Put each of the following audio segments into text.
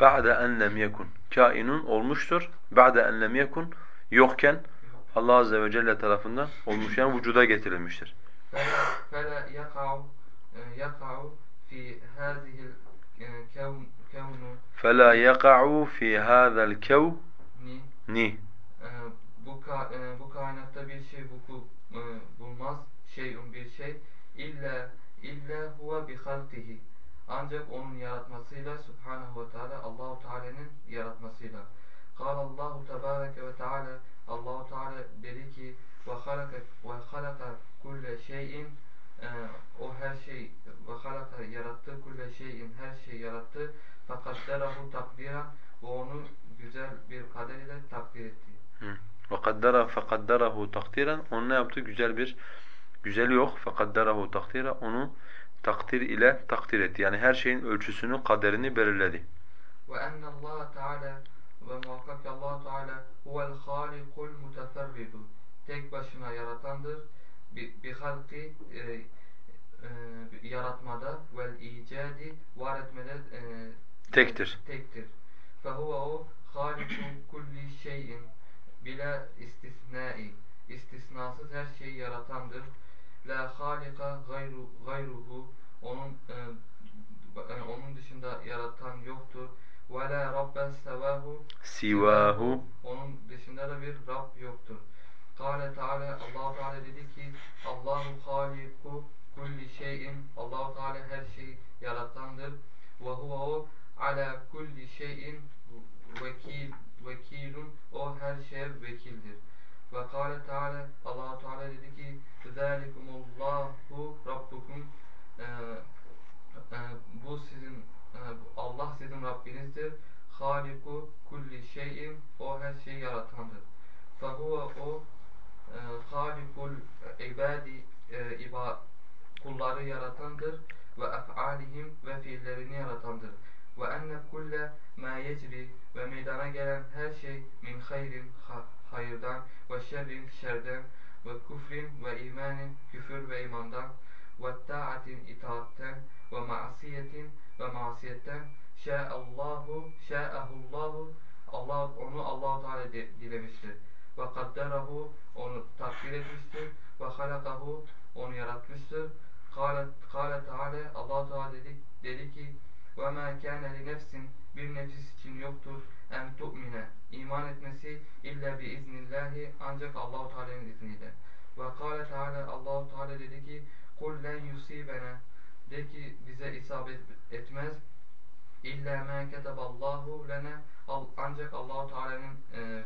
ba'de en lem yekun. Kainun olmuştur. Ba'de en lem yekun yokken Allah azze ve celle tarafından olmuş yani vücuda getirilmiştir. Fela yaka'u e, yaka'u fi hazihil e, kevnu. Fela yaka'u fi hazal kev ni. E, bu ka, kainatta bir şey vuku bulmaz. Şeyun bir şey. İlla illa huwa bi halkihi ancak onun yaratmasıyla subhanahu ve teala Allahu Teala'nın yaratmasıyla. Kâle Allahu tebareke ve teala Allahu Teala dedi ki ve halaka ve halaka kulle şeyin e, o her şey ve halaka yarattı kulle şeyin her şey yarattı fekadderahu takdiren ve onu güzel bir kader ile takdir etti. وَقَدَّرَهُ فَقَدَّرَهُ takdiren Onu ne yaptı? Güzel bir, güzeli yok. فَقَدَّرَهُ takdira Onu takdir ile takdir etti. Yani her şeyin ölçüsünü, kaderini belirledi. Enne Allah Teala ve muhakkak Allah Teala huvel halikul muteferridu. Tek başına yaratandır. Bi, bi halki e, e, yaratmada vel icadi var etmede e, Tektir. tektir. Fehuve o haliku kulli şeyin bila istisnai. İstisnasız her şeyi yaratandır. La halika gayru, gayruhu onun e, e, onun dışında yaratan yoktur. Ve la rabbe sevahu Sivahu onun dışında da bir Rab yoktur. Kâle Teala Allahu Teala dedi ki Allahu haliku kulli şeyin Allahu Teala her şeyi yaratandır. Ve huve o ala kulli şeyin vekil vekilun o her şeye vekildir. Ve kâle Teala Allahu Teala dedi ki Zalikumullahu Rabbukum Ee, e, bu sizin e, Allah sizin Rabbinizdir. Haliku kulli şeyin o her şeyi yaratandır. Fehuve o e, halikul ibadi e, iba, kulları yaratandır ve ef'alihim ve fiillerini yaratandır. Ve enne kulle ma yecri ve meydana gelen her şey min hayrin ha, hayırdan ve şerrin şerden ve küfrin ve imanin küfür ve imandan ve taatin itaatten ve masiyetin ve masiyetten şa'allahu şa'ahullahu Allah onu Allah Teala dilemiştir. Ve kadderahu onu takdir etmiştir ve halakahu onu yaratmıştır. Kâle kâle Teala Allah Teala dedi, dedi ki ve ma kâne li nefsin bir nefis için yoktur. En tu'mine iman etmesi illa bi iznillahi ancak Allahu Teala'nın izniyle. Ve kâle Teala Allahu Teala dedi ki kul len yusibena de ki bize isabet etmez. İlla ma ketaballahu lena Al- ancak Allahu Teala'nın e,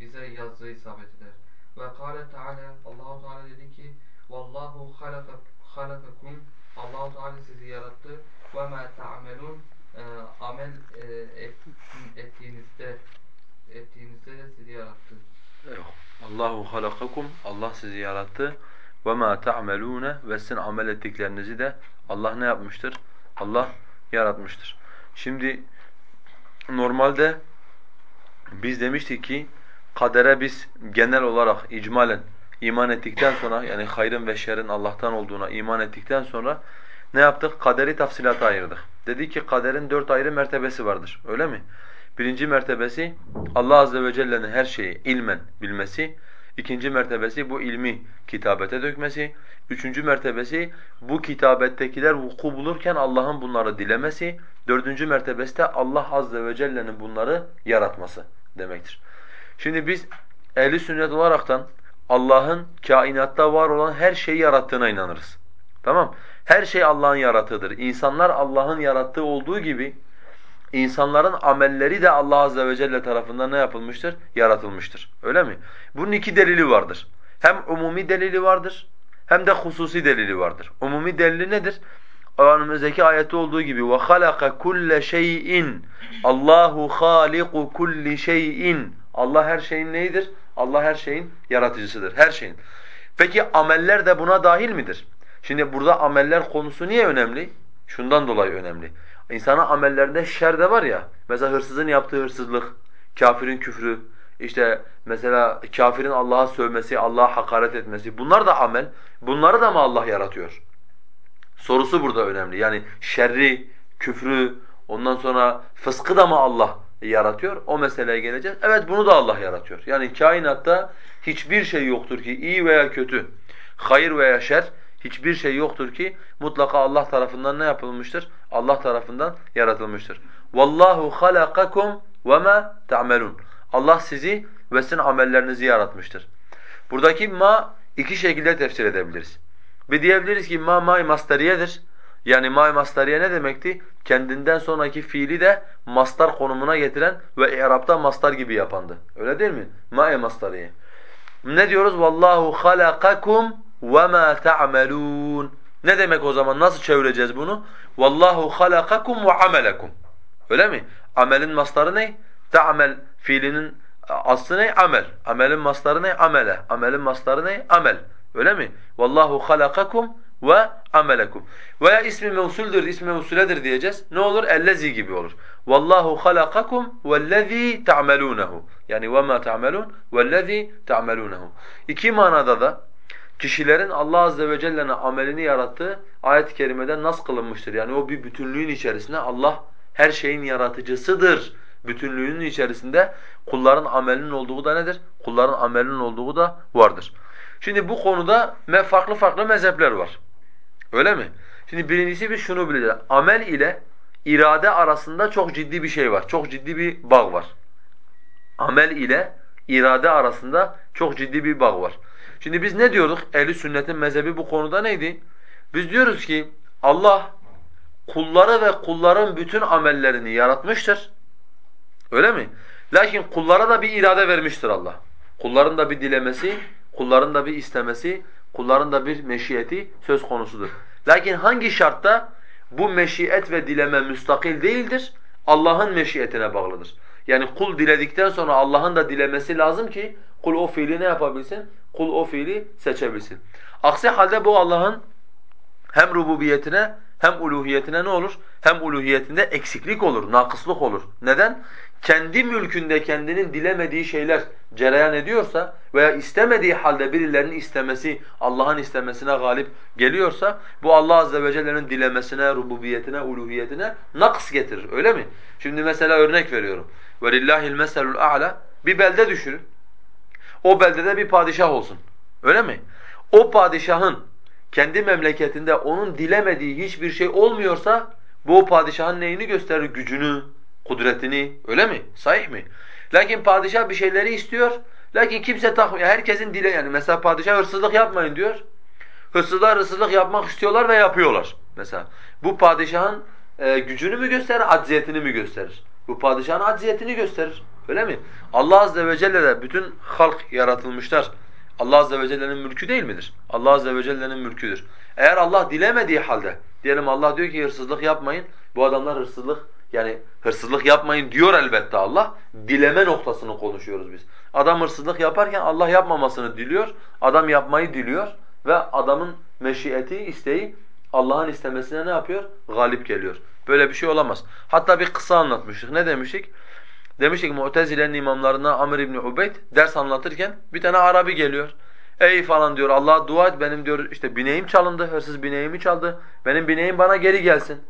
bize yazdığı isabet eder. Ve kâle Teala Allahu Teala dedi ki vallahu halaka halakakum. Allahu Teala sizi yarattı. Ve ma ta'melun e, amel e, et, ettiğinizde ettiğinizde de sizi yarattı. Allahu halakakum Allah sizi yarattı. Ve ma ta'melun ve sizin amel ettiklerinizi de Allah ne yapmıştır? Allah yaratmıştır. Şimdi normalde biz demiştik ki kadere biz genel olarak icmalen iman ettikten sonra yani hayrın ve şerrin Allah'tan olduğuna iman ettikten sonra ne yaptık? Kaderi tafsilata ayırdık. Dedi ki kaderin dört ayrı mertebesi vardır. Öyle mi? Birinci mertebesi Allah azze ve celle'nin her şeyi ilmen bilmesi. İkinci mertebesi bu ilmi kitabete dökmesi. Üçüncü mertebesi bu kitabettekiler vuku bulurken Allah'ın bunları dilemesi. Dördüncü mertebesi de Allah azze ve celle'nin bunları yaratması demektir. Şimdi biz ehli sünnet olaraktan Allah'ın kainatta var olan her şeyi yarattığına inanırız. Tamam? Her şey Allah'ın yaratıdır. İnsanlar Allah'ın yarattığı olduğu gibi insanların amelleri de Allah azze ve celle tarafından ne yapılmıştır? Yaratılmıştır. Öyle mi? Bunun iki delili vardır. Hem umumi delili vardır hem de hususi delili vardır. Umumi delili nedir? Önümüzdeki ayette olduğu gibi ve halaka kulle şeyin Allahu haliku kulli şeyin Allah her şeyin neyidir? Allah her şeyin yaratıcısıdır. Her şeyin. Peki ameller de buna dahil midir? Şimdi burada ameller konusu niye önemli? Şundan dolayı önemli. İnsanın amellerinde şer de var ya. Mesela hırsızın yaptığı hırsızlık, kafirin küfrü, işte mesela kafirin Allah'a sövmesi, Allah'a hakaret etmesi. Bunlar da amel. Bunları da mı Allah yaratıyor? Sorusu burada önemli. Yani şerri, küfrü, ondan sonra fıskı da mı Allah yaratıyor? O meseleye geleceğiz. Evet bunu da Allah yaratıyor. Yani kainatta hiçbir şey yoktur ki iyi veya kötü, hayır veya şer hiçbir şey yoktur ki mutlaka Allah tarafından ne yapılmıştır? Allah tarafından yaratılmıştır. Vallahu halakakum ve ma ta'melun. Allah sizi ve sizin amellerinizi yaratmıştır. Buradaki ma iki şekilde tefsir edebiliriz. Bir diyebiliriz ki ma ma masteriyedir. Yani ma masteriye ne demekti? Kendinden sonraki fiili de mastar konumuna getiren ve i'rabta mastar gibi yapandı. Öyle değil mi? Ma masteriye. Ne diyoruz? Vallahu halakakum وَمَا تَعْمَلُونَ Ne demek o zaman? Nasıl çevireceğiz bunu? وَاللّٰهُ خَلَقَكُمْ وَعَمَلَكُمْ Öyle mi? Amelin mastarı ne? Ta'mel fiilinin aslı ne? Amel. Amelin mastarı ne? Amele. Amelin mastarı ne? Amel. Öyle mi? Vallahu halakakum ve amelekum. Veya ismi mevsuldür, ismi mevsuledir diyeceğiz. Ne olur? Ellezi gibi olur. Vallahu halakakum vellezî ta'melunehu. Yani ve ma ta'melun vellezî ta'melunehu. İki manada da kişilerin Allah azze ve celle'nin amelini yarattığı ayet-i kerimede nas kılınmıştır. Yani o bir bütünlüğün içerisinde Allah her şeyin yaratıcısıdır. Bütünlüğünün içerisinde kulların amelinin olduğu da nedir? Kulların amelinin olduğu da vardır. Şimdi bu konuda farklı farklı mezhepler var. Öyle mi? Şimdi birincisi biz şunu bileceğiz. Amel ile irade arasında çok ciddi bir şey var. Çok ciddi bir bağ var. Amel ile irade arasında çok ciddi bir bağ var. Şimdi biz ne diyorduk? Ehli sünnetin mezhebi bu konuda neydi? Biz diyoruz ki Allah kulları ve kulların bütün amellerini yaratmıştır. Öyle mi? Lakin kullara da bir irade vermiştir Allah. Kulların da bir dilemesi, kulların da bir istemesi, kulların da bir meşiyeti söz konusudur. Lakin hangi şartta bu meşiyet ve dileme müstakil değildir? Allah'ın meşiyetine bağlıdır. Yani kul diledikten sonra Allah'ın da dilemesi lazım ki kul o fiili ne yapabilsin? Kul o fiili seçebilsin. Aksi halde bu Allah'ın hem rububiyetine hem uluhiyetine ne olur? Hem uluhiyetinde eksiklik olur, nakıslık olur. Neden? Kendi mülkünde kendinin dilemediği şeyler cereyan ediyorsa veya istemediği halde birilerinin istemesi Allah'ın istemesine galip geliyorsa bu Allah azze ve celle'nin dilemesine, rububiyetine, uluhiyetine naks getirir. Öyle mi? Şimdi mesela örnek veriyorum. وَلِلَّهِ الْمَسَلُ الْاَعْلَى Bir belde düşünün. O beldede bir padişah olsun. Öyle mi? O padişahın kendi memleketinde onun dilemediği hiçbir şey olmuyorsa bu padişahın neyini gösterir? Gücünü, kudretini. Öyle mi? Sahih mi? Lakin padişah bir şeyleri istiyor. Lakin kimse takmıyor. Herkesin dile yani mesela padişah hırsızlık yapmayın diyor. Hırsızlar hırsızlık yapmak istiyorlar ve yapıyorlar mesela. Bu padişahın e, gücünü mü gösterir, acziyetini mi gösterir? Bu padişahın acziyetini gösterir. Öyle mi? Allah azze ve celle de bütün halk yaratılmışlar. Allah azze ve celle'nin mülkü değil midir? Allah azze ve celle'nin mülküdür. Eğer Allah dilemediği halde diyelim Allah diyor ki hırsızlık yapmayın. Bu adamlar hırsızlık yani hırsızlık yapmayın diyor elbette Allah. Dileme noktasını konuşuyoruz biz. Adam hırsızlık yaparken Allah yapmamasını diliyor. Adam yapmayı diliyor ve adamın meşiyeti, isteği Allah'ın istemesine ne yapıyor? Galip geliyor. Böyle bir şey olamaz. Hatta bir kısa anlatmıştık. Ne demiştik? Demiştik Mu'tezile'nin imamlarından Amr İbni Ubeyd ders anlatırken bir tane Arabi geliyor. Ey falan diyor Allah'a dua et benim diyor işte bineğim çalındı, hırsız bineğimi çaldı. Benim bineğim bana geri gelsin.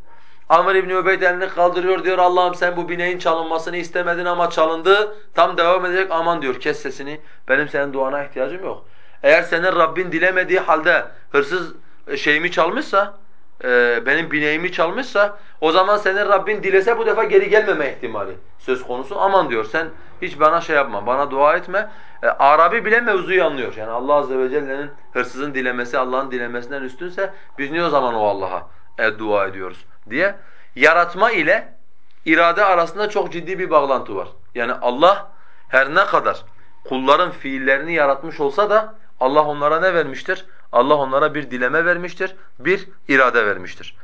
Amr İbni Übeyd elini kaldırıyor diyor Allah'ım sen bu bineğin çalınmasını istemedin ama çalındı. Tam devam edecek aman diyor kes sesini. Benim senin duana ihtiyacım yok. Eğer senin Rabbin dilemediği halde hırsız şeyimi çalmışsa, e, benim bineğimi çalmışsa o zaman senin Rabbin dilese bu defa geri gelmeme ihtimali söz konusu. Aman diyor sen hiç bana şey yapma, bana dua etme. E, Arabi bile mevzuyu anlıyor. Yani Allah azze ve celle'nin hırsızın dilemesi Allah'ın dilemesinden üstünse biz niye o zaman o Allah'a e, dua ediyoruz diye. Yaratma ile irade arasında çok ciddi bir bağlantı var. Yani Allah her ne kadar kulların fiillerini yaratmış olsa da Allah onlara ne vermiştir? Allah onlara bir dileme vermiştir, bir irade vermiştir.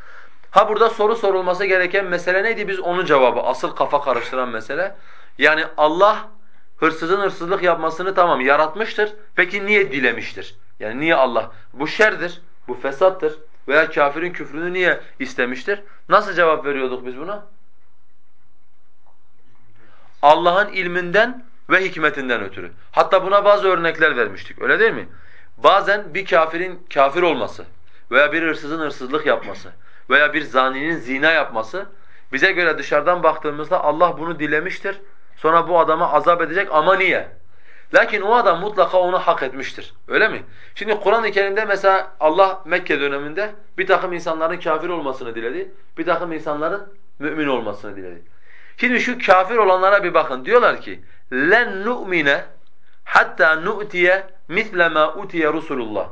Ha burada soru sorulması gereken mesele neydi? Biz onun cevabı, asıl kafa karıştıran mesele. Yani Allah hırsızın hırsızlık yapmasını tamam yaratmıştır. Peki niye dilemiştir? Yani niye Allah? Bu şerdir, bu fesattır veya kafirin küfrünü niye istemiştir? Nasıl cevap veriyorduk biz buna? Allah'ın ilminden ve hikmetinden ötürü. Hatta buna bazı örnekler vermiştik. Öyle değil mi? Bazen bir kafirin kafir olması veya bir hırsızın hırsızlık yapması veya bir zaninin zina yapması bize göre dışarıdan baktığımızda Allah bunu dilemiştir. Sonra bu adama azap edecek ama niye? Lakin o adam mutlaka onu hak etmiştir. Öyle mi? Şimdi Kur'an-ı Kerim'de mesela Allah Mekke döneminde bir takım insanların kafir olmasını diledi. Bir takım insanların mümin olmasını diledi. Şimdi şu kafir olanlara bir bakın. Diyorlar ki len nu'mine hatta nu'tiye misle ma utiye Resulullah.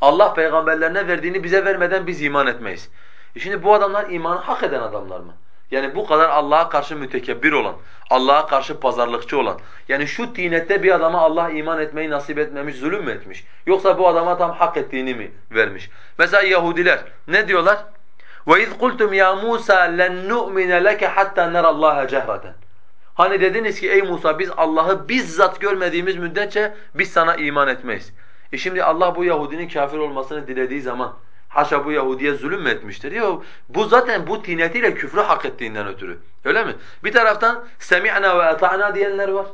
Allah peygamberlerine verdiğini bize vermeden biz iman etmeyiz. E şimdi bu adamlar imanı hak eden adamlar mı? Yani bu kadar Allah'a karşı mütekebbir olan, Allah'a karşı pazarlıkçı olan. Yani şu tinette bir adama Allah iman etmeyi nasip etmemiş, zulüm mü etmiş? Yoksa bu adama tam hak ettiğini mi vermiş? Mesela Yahudiler ne diyorlar? وَاِذْ قُلْتُمْ يَا مُوسَى لَنْ نُؤْمِنَ لَكَ حَتَّى نَرَى اللّٰهَ جَهْرَةً Hani dediniz ki ey Musa biz Allah'ı bizzat görmediğimiz müddetçe biz sana iman etmeyiz. E şimdi Allah bu Yahudinin kafir olmasını dilediği zaman haşa bu Yahudiye zulüm mü etmiştir? Yok. Bu zaten bu tinetiyle küfrü hak ettiğinden ötürü. Öyle mi? Bir taraftan semi'na ve ata'na diyenler var.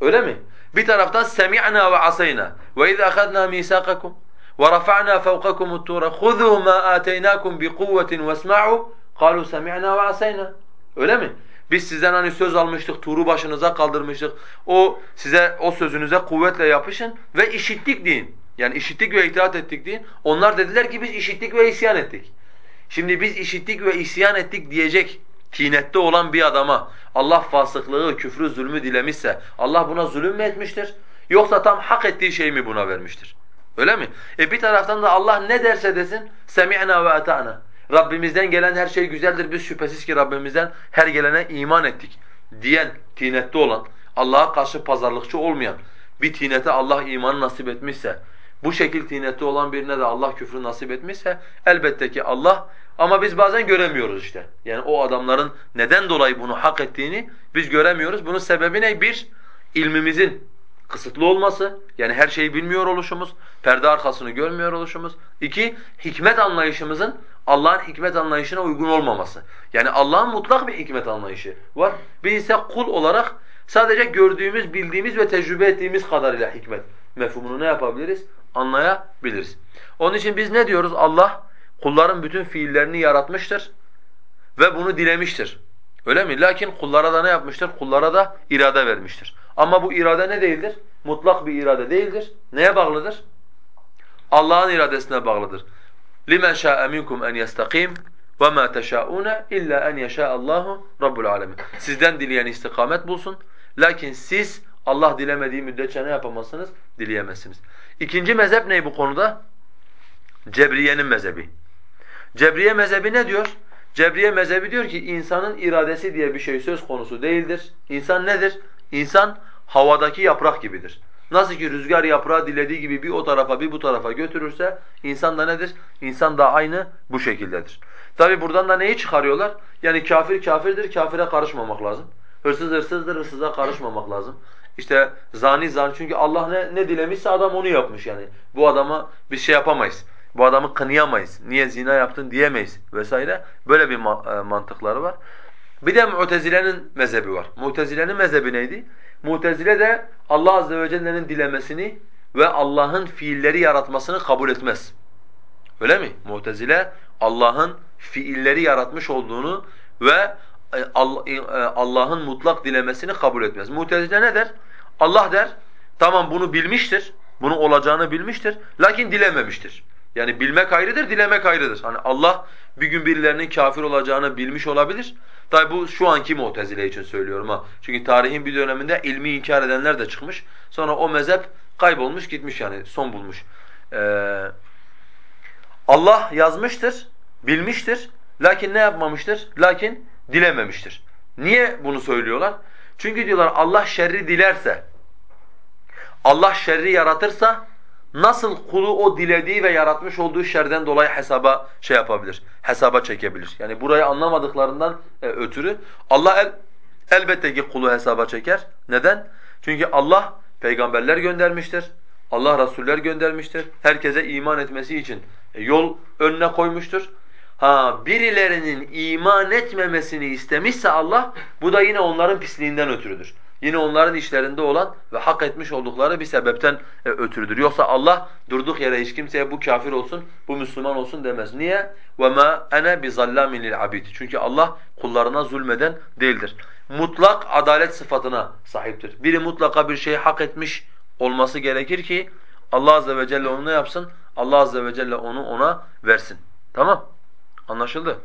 Öyle mi? Bir taraftan semi'na ve asayna. Ve iz akhadna misaqakum ve rafa'na fawqakum at-tura khudhu ma ataynakum bi kuvvetin vesma'u qalu semi'na ve asayna. Öyle mi? Biz sizden hani söz almıştık, tuğru başınıza kaldırmıştık. O size o sözünüze kuvvetle yapışın ve işittik deyin. Yani işittik ve itaat ettik deyin. Onlar dediler ki biz işittik ve isyan ettik. Şimdi biz işittik ve isyan ettik diyecek tinette olan bir adama Allah fasıklığı, küfrü, zulmü dilemişse Allah buna zulüm mü etmiştir? Yoksa tam hak ettiği şeyi mi buna vermiştir? Öyle mi? E bir taraftan da Allah ne derse desin semi'na ve ata'na. Rabbimizden gelen her şey güzeldir. Biz şüphesiz ki Rabbimizden her gelene iman ettik diyen tinette olan, Allah'a karşı pazarlıkçı olmayan bir tinete Allah imanı nasip etmişse, bu şekil tinette olan birine de Allah küfrü nasip etmişse elbette ki Allah ama biz bazen göremiyoruz işte. Yani o adamların neden dolayı bunu hak ettiğini biz göremiyoruz. Bunun sebebi ne? Bir, ilmimizin kısıtlı olması, yani her şeyi bilmiyor oluşumuz, perde arkasını görmüyor oluşumuz. İki, hikmet anlayışımızın Allah'ın hikmet anlayışına uygun olmaması. Yani Allah'ın mutlak bir hikmet anlayışı var. Biz ise kul olarak sadece gördüğümüz, bildiğimiz ve tecrübe ettiğimiz kadarıyla hikmet mefhumunu ne yapabiliriz? Anlayabiliriz. Onun için biz ne diyoruz? Allah kulların bütün fiillerini yaratmıştır ve bunu dilemiştir. Öyle mi? Lakin kullara da ne yapmıştır? Kullara da irade vermiştir. Ama bu irade ne değildir? Mutlak bir irade değildir. Neye bağlıdır? Allah'ın iradesine bağlıdır. لِمَنْ شَاءَ مِنْكُمْ اَنْ يَسْتَقِيمُ وَمَا تَشَاءُونَ اِلَّا اَنْ يَشَاءَ اللّٰهُ رَبُّ الْعَالَمِينَ Sizden dileyen istikamet bulsun. Lakin siz Allah dilemediği müddetçe ne yapamazsınız? Dileyemezsiniz. İkinci mezhep ne bu konuda? Cebriye'nin mezhebi. Cebriye mezhebi ne diyor? Cebriye mezhebi diyor ki insanın iradesi diye bir şey söz konusu değildir. İnsan nedir? İnsan havadaki yaprak gibidir. Nasıl ki rüzgar yaprağı dilediği gibi bir o tarafa bir bu tarafa götürürse insan da nedir? İnsan da aynı bu şekildedir. Tabi buradan da neyi çıkarıyorlar? Yani kafir kafirdir, kafire karışmamak lazım. Hırsız hırsızdır, hırsıza karışmamak lazım. İşte zani zani çünkü Allah ne, ne dilemişse adam onu yapmış yani. Bu adama bir şey yapamayız. Bu adamı kınayamayız. Niye zina yaptın diyemeyiz vesaire. Böyle bir e, mantıkları var. Bir de Mu'tezile'nin mezhebi var. Mu'tezile'nin mezhebi neydi? Mu'tezile de Allah azze ve celle'nin dilemesini ve Allah'ın fiilleri yaratmasını kabul etmez. Öyle mi? Mu'tezile Allah'ın fiilleri yaratmış olduğunu ve e, e, Allah'ın mutlak dilemesini kabul etmez. Mu'tezile ne der? Allah der, tamam bunu bilmiştir, bunu olacağını bilmiştir, lakin dilememiştir. Yani bilmek ayrıdır, dilemek ayrıdır. Hani Allah bir gün birilerinin kafir olacağını bilmiş olabilir. Tabi bu şu anki Mu'tezile için söylüyorum ha. Çünkü tarihin bir döneminde ilmi inkar edenler de çıkmış. Sonra o mezhep kaybolmuş gitmiş yani son bulmuş. Ee, Allah yazmıştır, bilmiştir. Lakin ne yapmamıştır? Lakin dilememiştir. Niye bunu söylüyorlar? Çünkü diyorlar Allah şerri dilerse, Allah şerri yaratırsa nasıl kulu o dilediği ve yaratmış olduğu şerden dolayı hesaba şey yapabilir, hesaba çekebilir. Yani burayı anlamadıklarından e, ötürü Allah el, elbette ki kulu hesaba çeker. Neden? Çünkü Allah peygamberler göndermiştir. Allah rasuller göndermiştir. Herkese iman etmesi için e, yol önüne koymuştur. Ha birilerinin iman etmemesini istemişse Allah bu da yine onların pisliğinden ötürüdür. Yine onların işlerinde olan ve hak etmiş oldukları bir sebepten e, ötürüdür. Yoksa Allah durduk yere hiç kimseye bu kafir olsun, bu Müslüman olsun demez. Niye? وَمَا أَنَا بِظَلَّامٍ لِلْعَبِيدِ Çünkü Allah kullarına zulmeden değildir. Mutlak adalet sıfatına sahiptir. Biri mutlaka bir şeyi hak etmiş olması gerekir ki Allah azze ve celle onu ne yapsın? Allah azze ve celle onu ona versin. Tamam? Anlaşıldı.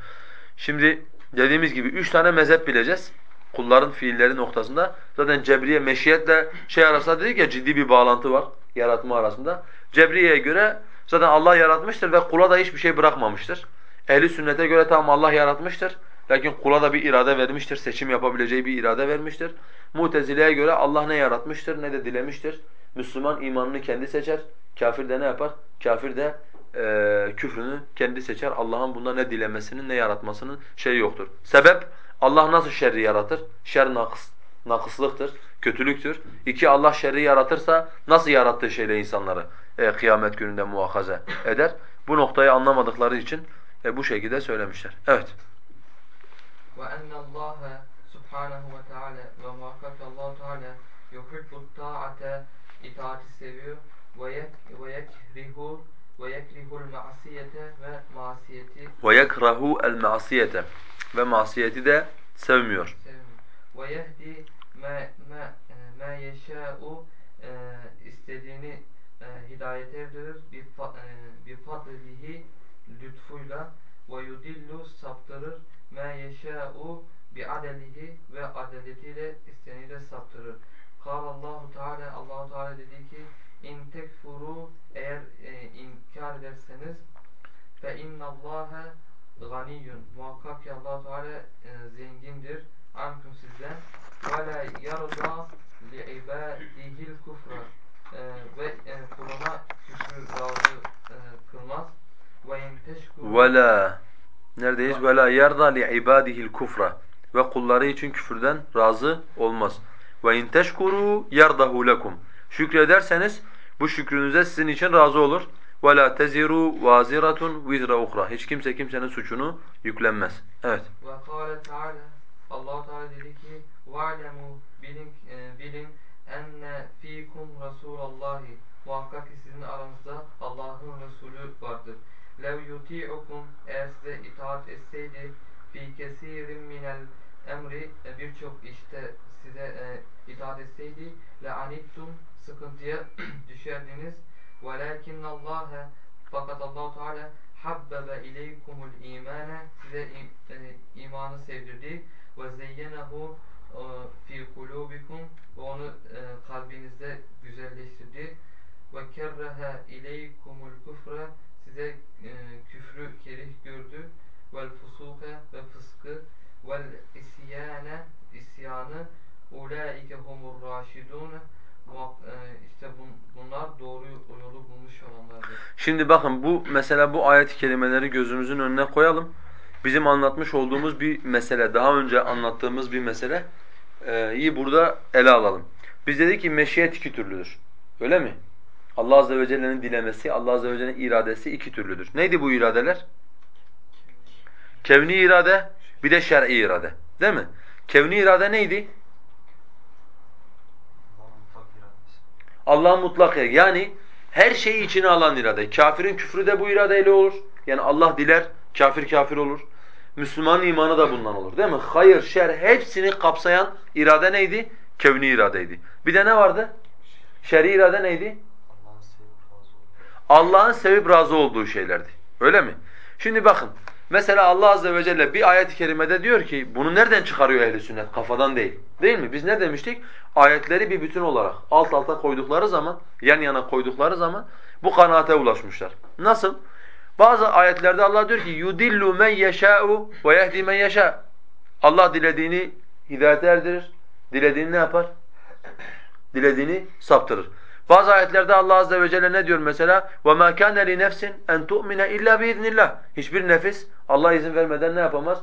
Şimdi dediğimiz gibi üç tane mezhep bileceğiz. Kulların fiilleri noktasında. Zaten Cebriye meşiyetle şey arasında dedik ya ciddi bir bağlantı var yaratma arasında. Cebriye'ye göre zaten Allah yaratmıştır ve kula da hiçbir şey bırakmamıştır. Ehli sünnete göre tamam Allah yaratmıştır. Lakin kula da bir irade vermiştir, seçim yapabileceği bir irade vermiştir. Mutezile'ye göre Allah ne yaratmıştır ne de dilemiştir. Müslüman imanını kendi seçer, kafir de ne yapar? Kafir de e, küfrünü kendi seçer. Allah'ın bunda ne dilemesinin ne yaratmasının şeyi yoktur. Sebep Allah nasıl şerri yaratır? Şer nakıs, nakıslıktır, kötülüktür. İki Allah şerri yaratırsa nasıl yarattığı şeyle insanları e, kıyamet gününde muhakaze eder? Bu noktayı anlamadıkları için e, bu şekilde söylemişler. Evet. وَاَنَّ اللّٰهَ سُبْحَانَهُ وَتَعَالَى ve muhakkak Allah Teala yuhibbu ta'ate itaati seviyor ve yekrihu ve yekrihul ma'siyete ve masiyeti ve yekrahu el ma'siyete ve masiyeti de sevmiyor. Ve ma yeşâ'u e, istediğini e, hidayet erdirir bir fadlihi lütfuyla ve yudillu saptırır ma yeşâ'u bi ve adaletiyle istediğini de saptırır. Kâl Allahu Teala Allahu Teala dedi ki in tekfuru eğer e, inkar ederseniz fe innallâhe ganiyyun. Muhakkak ki Allah Teala e, zengindir. Ankum sizden ve la yarda li ibadihil kufra. E, ve e, kuluna küfrü razı e, kılmaz. Ve la neredeyiz? Ve la yarda li ibadihil kufra. Ve kulları için küfürden razı olmaz. Ve in teşkuru yardahu lekum. Şükrederseniz bu şükrünüze sizin için razı olur. وَلَا تَزِرُوا وَازِرَةٌ وِزْرَ اُخْرَى Hiç kimse kimsenin suçunu yüklenmez. Evet. وَقَالَ تعالى Allah Teala dedi ki وَعْلَمُوا bilin, e, bilin enne fikum Rasulallahi muhakkak ki sizin aranızda Allah'ın Resulü vardır. Lev yuti'ukum eğer size itaat etseydi fi kesirin minel emri e, birçok işte size e, itaat etseydi le anittum sıkıntıya düşerdiniz. Velakin Allah fakat Allah Teala habbebe ileykumul imane size e, imanı sevdirdi. ve zeyyenehu e, fi kulubikum onu e, kalbinizde güzelleştirdi. ve kerrehe ileykumul kufre size küfrü kerih gördü. vel fusuke ve fıskı. vel isyane isyanı. ulaike humur raşidun e, işte bunlar doğru yolu bulmuş olanlardır. Şimdi bakın bu mesela bu ayet kelimeleri gözümüzün önüne koyalım. Bizim anlatmış olduğumuz bir mesele, daha önce anlattığımız bir mesele e, iyi burada ele alalım. Biz dedik ki meşiyet iki türlüdür. Öyle mi? Allah azze ve celle'nin dilemesi, Allah azze ve celle'nin iradesi iki türlüdür. Neydi bu iradeler? Kevni irade, bir de şer'i irade. Değil mi? Kevni irade neydi? Allah'ın mutlak yani her şeyi içine alan irade. Kafirin küfrü de bu iradeyle olur. Yani Allah diler, kafir kafir olur. Müslümanın imanı da bundan olur değil mi? Hayır, şer hepsini kapsayan irade neydi? Kevni iradeydi. Bir de ne vardı? Şer'i irade neydi? Allah'ın sevip razı olduğu şeylerdi. Öyle mi? Şimdi bakın. Mesela Allah azze ve celle bir ayet-i kerimede diyor ki bunu nereden çıkarıyor ehli sünnet? Kafadan değil. Değil mi? Biz ne demiştik? Ayetleri bir bütün olarak alt alta koydukları zaman, yan yana koydukları zaman bu kanaate ulaşmışlar. Nasıl? Bazı ayetlerde Allah diyor ki yudillu men yeşâ'u ve yehdi men yeşâ. Allah dilediğini hidayete erdirir. Dilediğini ne yapar? Dilediğini saptırır. Bazı ayetlerde Allah azze ve celle ne diyor mesela? وَمَا كَانَ لِنَفْسٍ اَنْ تُؤْمِنَ اِلَّا بِاِذْنِ Hiçbir nefis Allah izin vermeden ne yapamaz?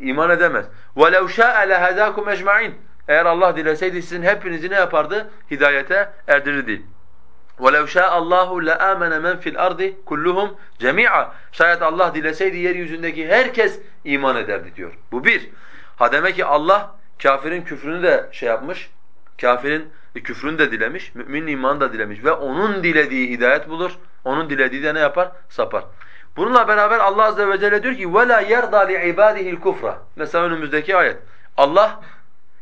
İman edemez. وَلَوْ شَاءَ لَهَدَاكُمْ اَجْمَعِينَ Eğer Allah dileseydi sizin hepinizi ne yapardı? Hidayete erdirirdi. وَلَوْ شَاءَ اللّٰهُ لَآمَنَ مَنْ فِي الْأَرْضِ كُلُّهُمْ جَمِيعًا Şayet Allah dileseydi yeryüzündeki herkes iman ederdi diyor. Bu bir. Ha demek ki Allah kafirin küfrünü de şey yapmış, kafirin küfrünü de dilemiş, müminin imanı da dilemiş ve onun dilediği hidayet bulur, onun dilediği de ne yapar? Sapar. Bununla beraber Allah azze ve celle diyor ki وَلَا يَرْضَى لِعِبَادِهِ الْكُفْرَ Mesela önümüzdeki ayet. Allah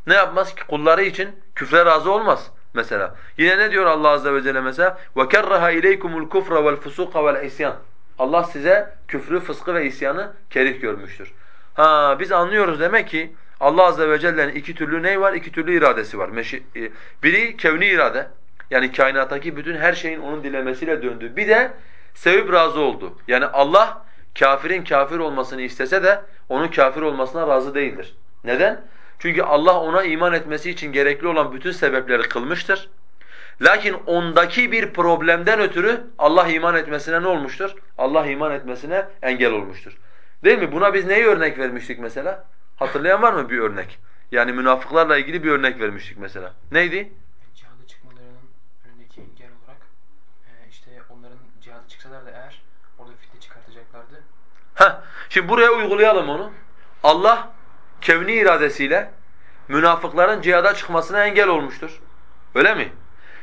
ne yapmaz ki kulları için küfre razı olmaz mesela. Yine ne diyor Allah azze ve celle mesela? وَكَرَّهَا اِلَيْكُمُ الْكُفْرَ وَالْفُسُوقَ وَالْعِسْيَانِ Allah size küfrü, fıskı ve isyanı kerih görmüştür. Ha biz anlıyoruz demek ki Allah azze ve celle'nin iki türlü ney var? İki türlü iradesi var. E, biri kevni irade. Yani kainattaki bütün her şeyin onun dilemesiyle döndüğü. Bir de sevip razı oldu. Yani Allah kafirin kafir olmasını istese de onun kafir olmasına razı değildir. Neden? Çünkü Allah ona iman etmesi için gerekli olan bütün sebepleri kılmıştır. Lakin ondaki bir problemden ötürü Allah iman etmesine ne olmuştur? Allah iman etmesine engel olmuştur. Değil mi? Buna biz neyi örnek vermiştik mesela? Hatırlayan var mı bir örnek? Yani münafıklarla ilgili bir örnek vermiştik mesela. Neydi? Cihada çıkmalarının önündeki engel olarak e, işte onların cihada çıksalar da eğer orada fitne çıkartacaklardı. Heh, şimdi buraya uygulayalım onu. Allah kevni iradesiyle münafıkların cihada çıkmasına engel olmuştur. Öyle mi?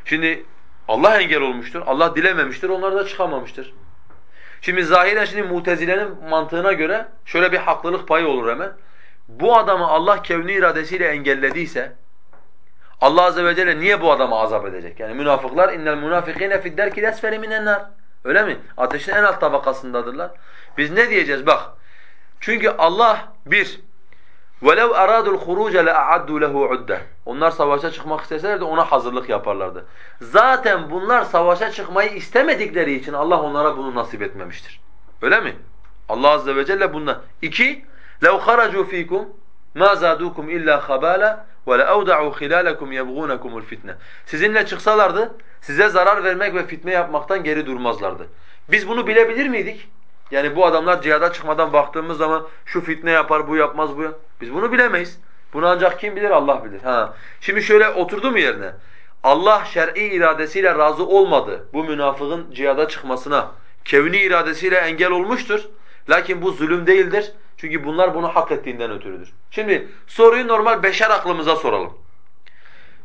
Şimdi Allah engel olmuştur. Allah dilememiştir. Onlar da çıkamamıştır. Şimdi zahiren şimdi Mutezile'nin mantığına göre şöyle bir haklılık payı olur hemen Bu adamı Allah kevni iradesiyle engellediyse Allah azze ve celle niye bu adamı azap edecek? Yani münafıklar innel munafikine fid derkil esfeli minen nar. Öyle mi? Ateşin en alt tabakasındadırlar. Biz ne diyeceğiz bak. Çünkü Allah bir وَلَوْ أَرَادُوا الْخُرُوجَ لَأَعَدُّوا لَهُ عُدَّةً Onlar savaşa çıkmak isteselerdi ona hazırlık yaparlardı. Zaten bunlar savaşa çıkmayı istemedikleri için Allah onlara bunu nasip etmemiştir. Öyle mi? Allah azze ve celle bundan. İki, لَوْ خَرَجُوا ف۪يكُمْ مَا زَادُوكُمْ اِلَّا خَبَالًا وَلَأَوْدَعُوا خِلَالَكُمْ يَبْغُونَكُمُ الْفِتْنَةِ Sizinle çıksalardı size zarar vermek ve fitne yapmaktan geri durmazlardı. Biz bunu bilebilir miydik? Yani bu adamlar cihada çıkmadan baktığımız zaman şu fitne yapar, bu yapmaz, bu Biz bunu bilemeyiz. Bunu ancak kim bilir? Allah bilir. Ha. Şimdi şöyle oturdu mu yerine? Allah şer'i iradesiyle razı olmadı bu münafığın cihada çıkmasına. Kevni iradesiyle engel olmuştur. Lakin bu zulüm değildir. Çünkü bunlar bunu hak ettiğinden ötürüdür. Şimdi soruyu normal beşer aklımıza soralım.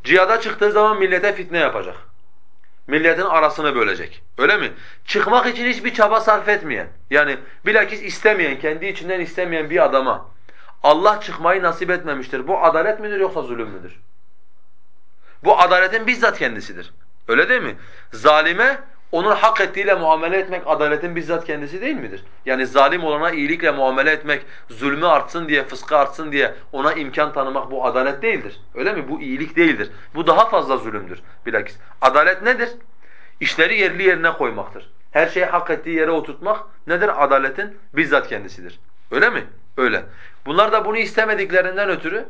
Cihada çıktığı zaman millete fitne yapacak. Milletin arasını bölecek. Öyle mi? Çıkmak için hiçbir çaba sarf etmeyen, yani bilakis istemeyen, kendi içinden istemeyen bir adama Allah çıkmayı nasip etmemiştir. Bu adalet midir yoksa zulüm müdür? Bu adaletin bizzat kendisidir. Öyle değil mi? Zalime onun hak ettiğiyle muamele etmek adaletin bizzat kendisi değil midir? Yani zalim olana iyilikle muamele etmek, zulmü artsın diye, fıskı artsın diye ona imkan tanımak bu adalet değildir. Öyle mi? Bu iyilik değildir. Bu daha fazla zulümdür bilakis. Adalet nedir? İşleri yerli yerine koymaktır. Her şeyi hak ettiği yere oturtmak nedir? Adaletin bizzat kendisidir. Öyle mi? Öyle. Bunlar da bunu istemediklerinden ötürü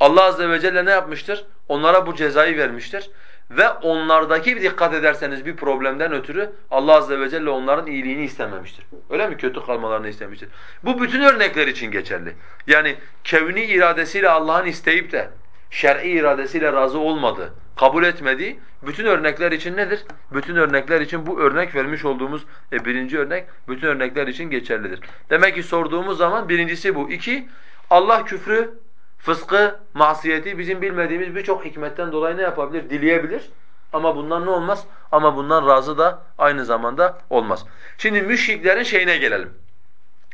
Allah azze ve celle ne yapmıştır? Onlara bu cezayı vermiştir ve onlardaki bir dikkat ederseniz bir problemden ötürü Allah azze ve celle onların iyiliğini istememiştir. Öyle mi? Kötü kalmalarını istemiştir. Bu bütün örnekler için geçerli. Yani kevni iradesiyle Allah'ın isteyip de şer'i iradesiyle razı olmadığı, kabul etmediği bütün örnekler için nedir? Bütün örnekler için bu örnek vermiş olduğumuz e, birinci örnek bütün örnekler için geçerlidir. Demek ki sorduğumuz zaman birincisi bu. İki, Allah küfrü fıskı, masiyeti bizim bilmediğimiz birçok hikmetten dolayı ne yapabilir? Dileyebilir. Ama bundan ne olmaz? Ama bundan razı da aynı zamanda olmaz. Şimdi müşriklerin şeyine gelelim.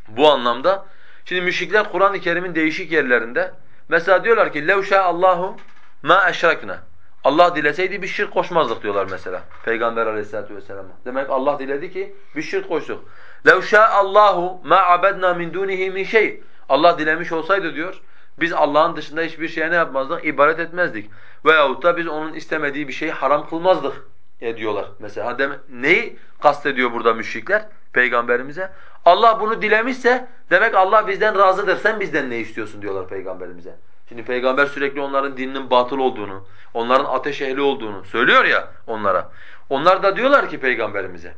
Bu anlamda şimdi müşrikler Kur'an-ı Kerim'in değişik yerlerinde mesela diyorlar ki lev Allahu ma eşrekna. Allah dileseydi bir şirk koşmazdık diyorlar mesela Peygamber Aleyhisselatü vesselam'a. Demek Allah diledi ki bir şirk koştuk. لَوْ Allahu ma abedna min dunihi min şey. Allah dilemiş olsaydı diyor, biz Allah'ın dışında hiçbir şeye ne yapmazdık? İbadet etmezdik. Veyahut da biz onun istemediği bir şeyi haram kılmazdık ediyorlar. Mesela deme, neyi kastediyor burada müşrikler peygamberimize? Allah bunu dilemişse demek Allah bizden razıdır. Sen bizden ne istiyorsun diyorlar peygamberimize. Şimdi peygamber sürekli onların dininin batıl olduğunu, onların ateş ehli olduğunu söylüyor ya onlara. Onlar da diyorlar ki peygamberimize,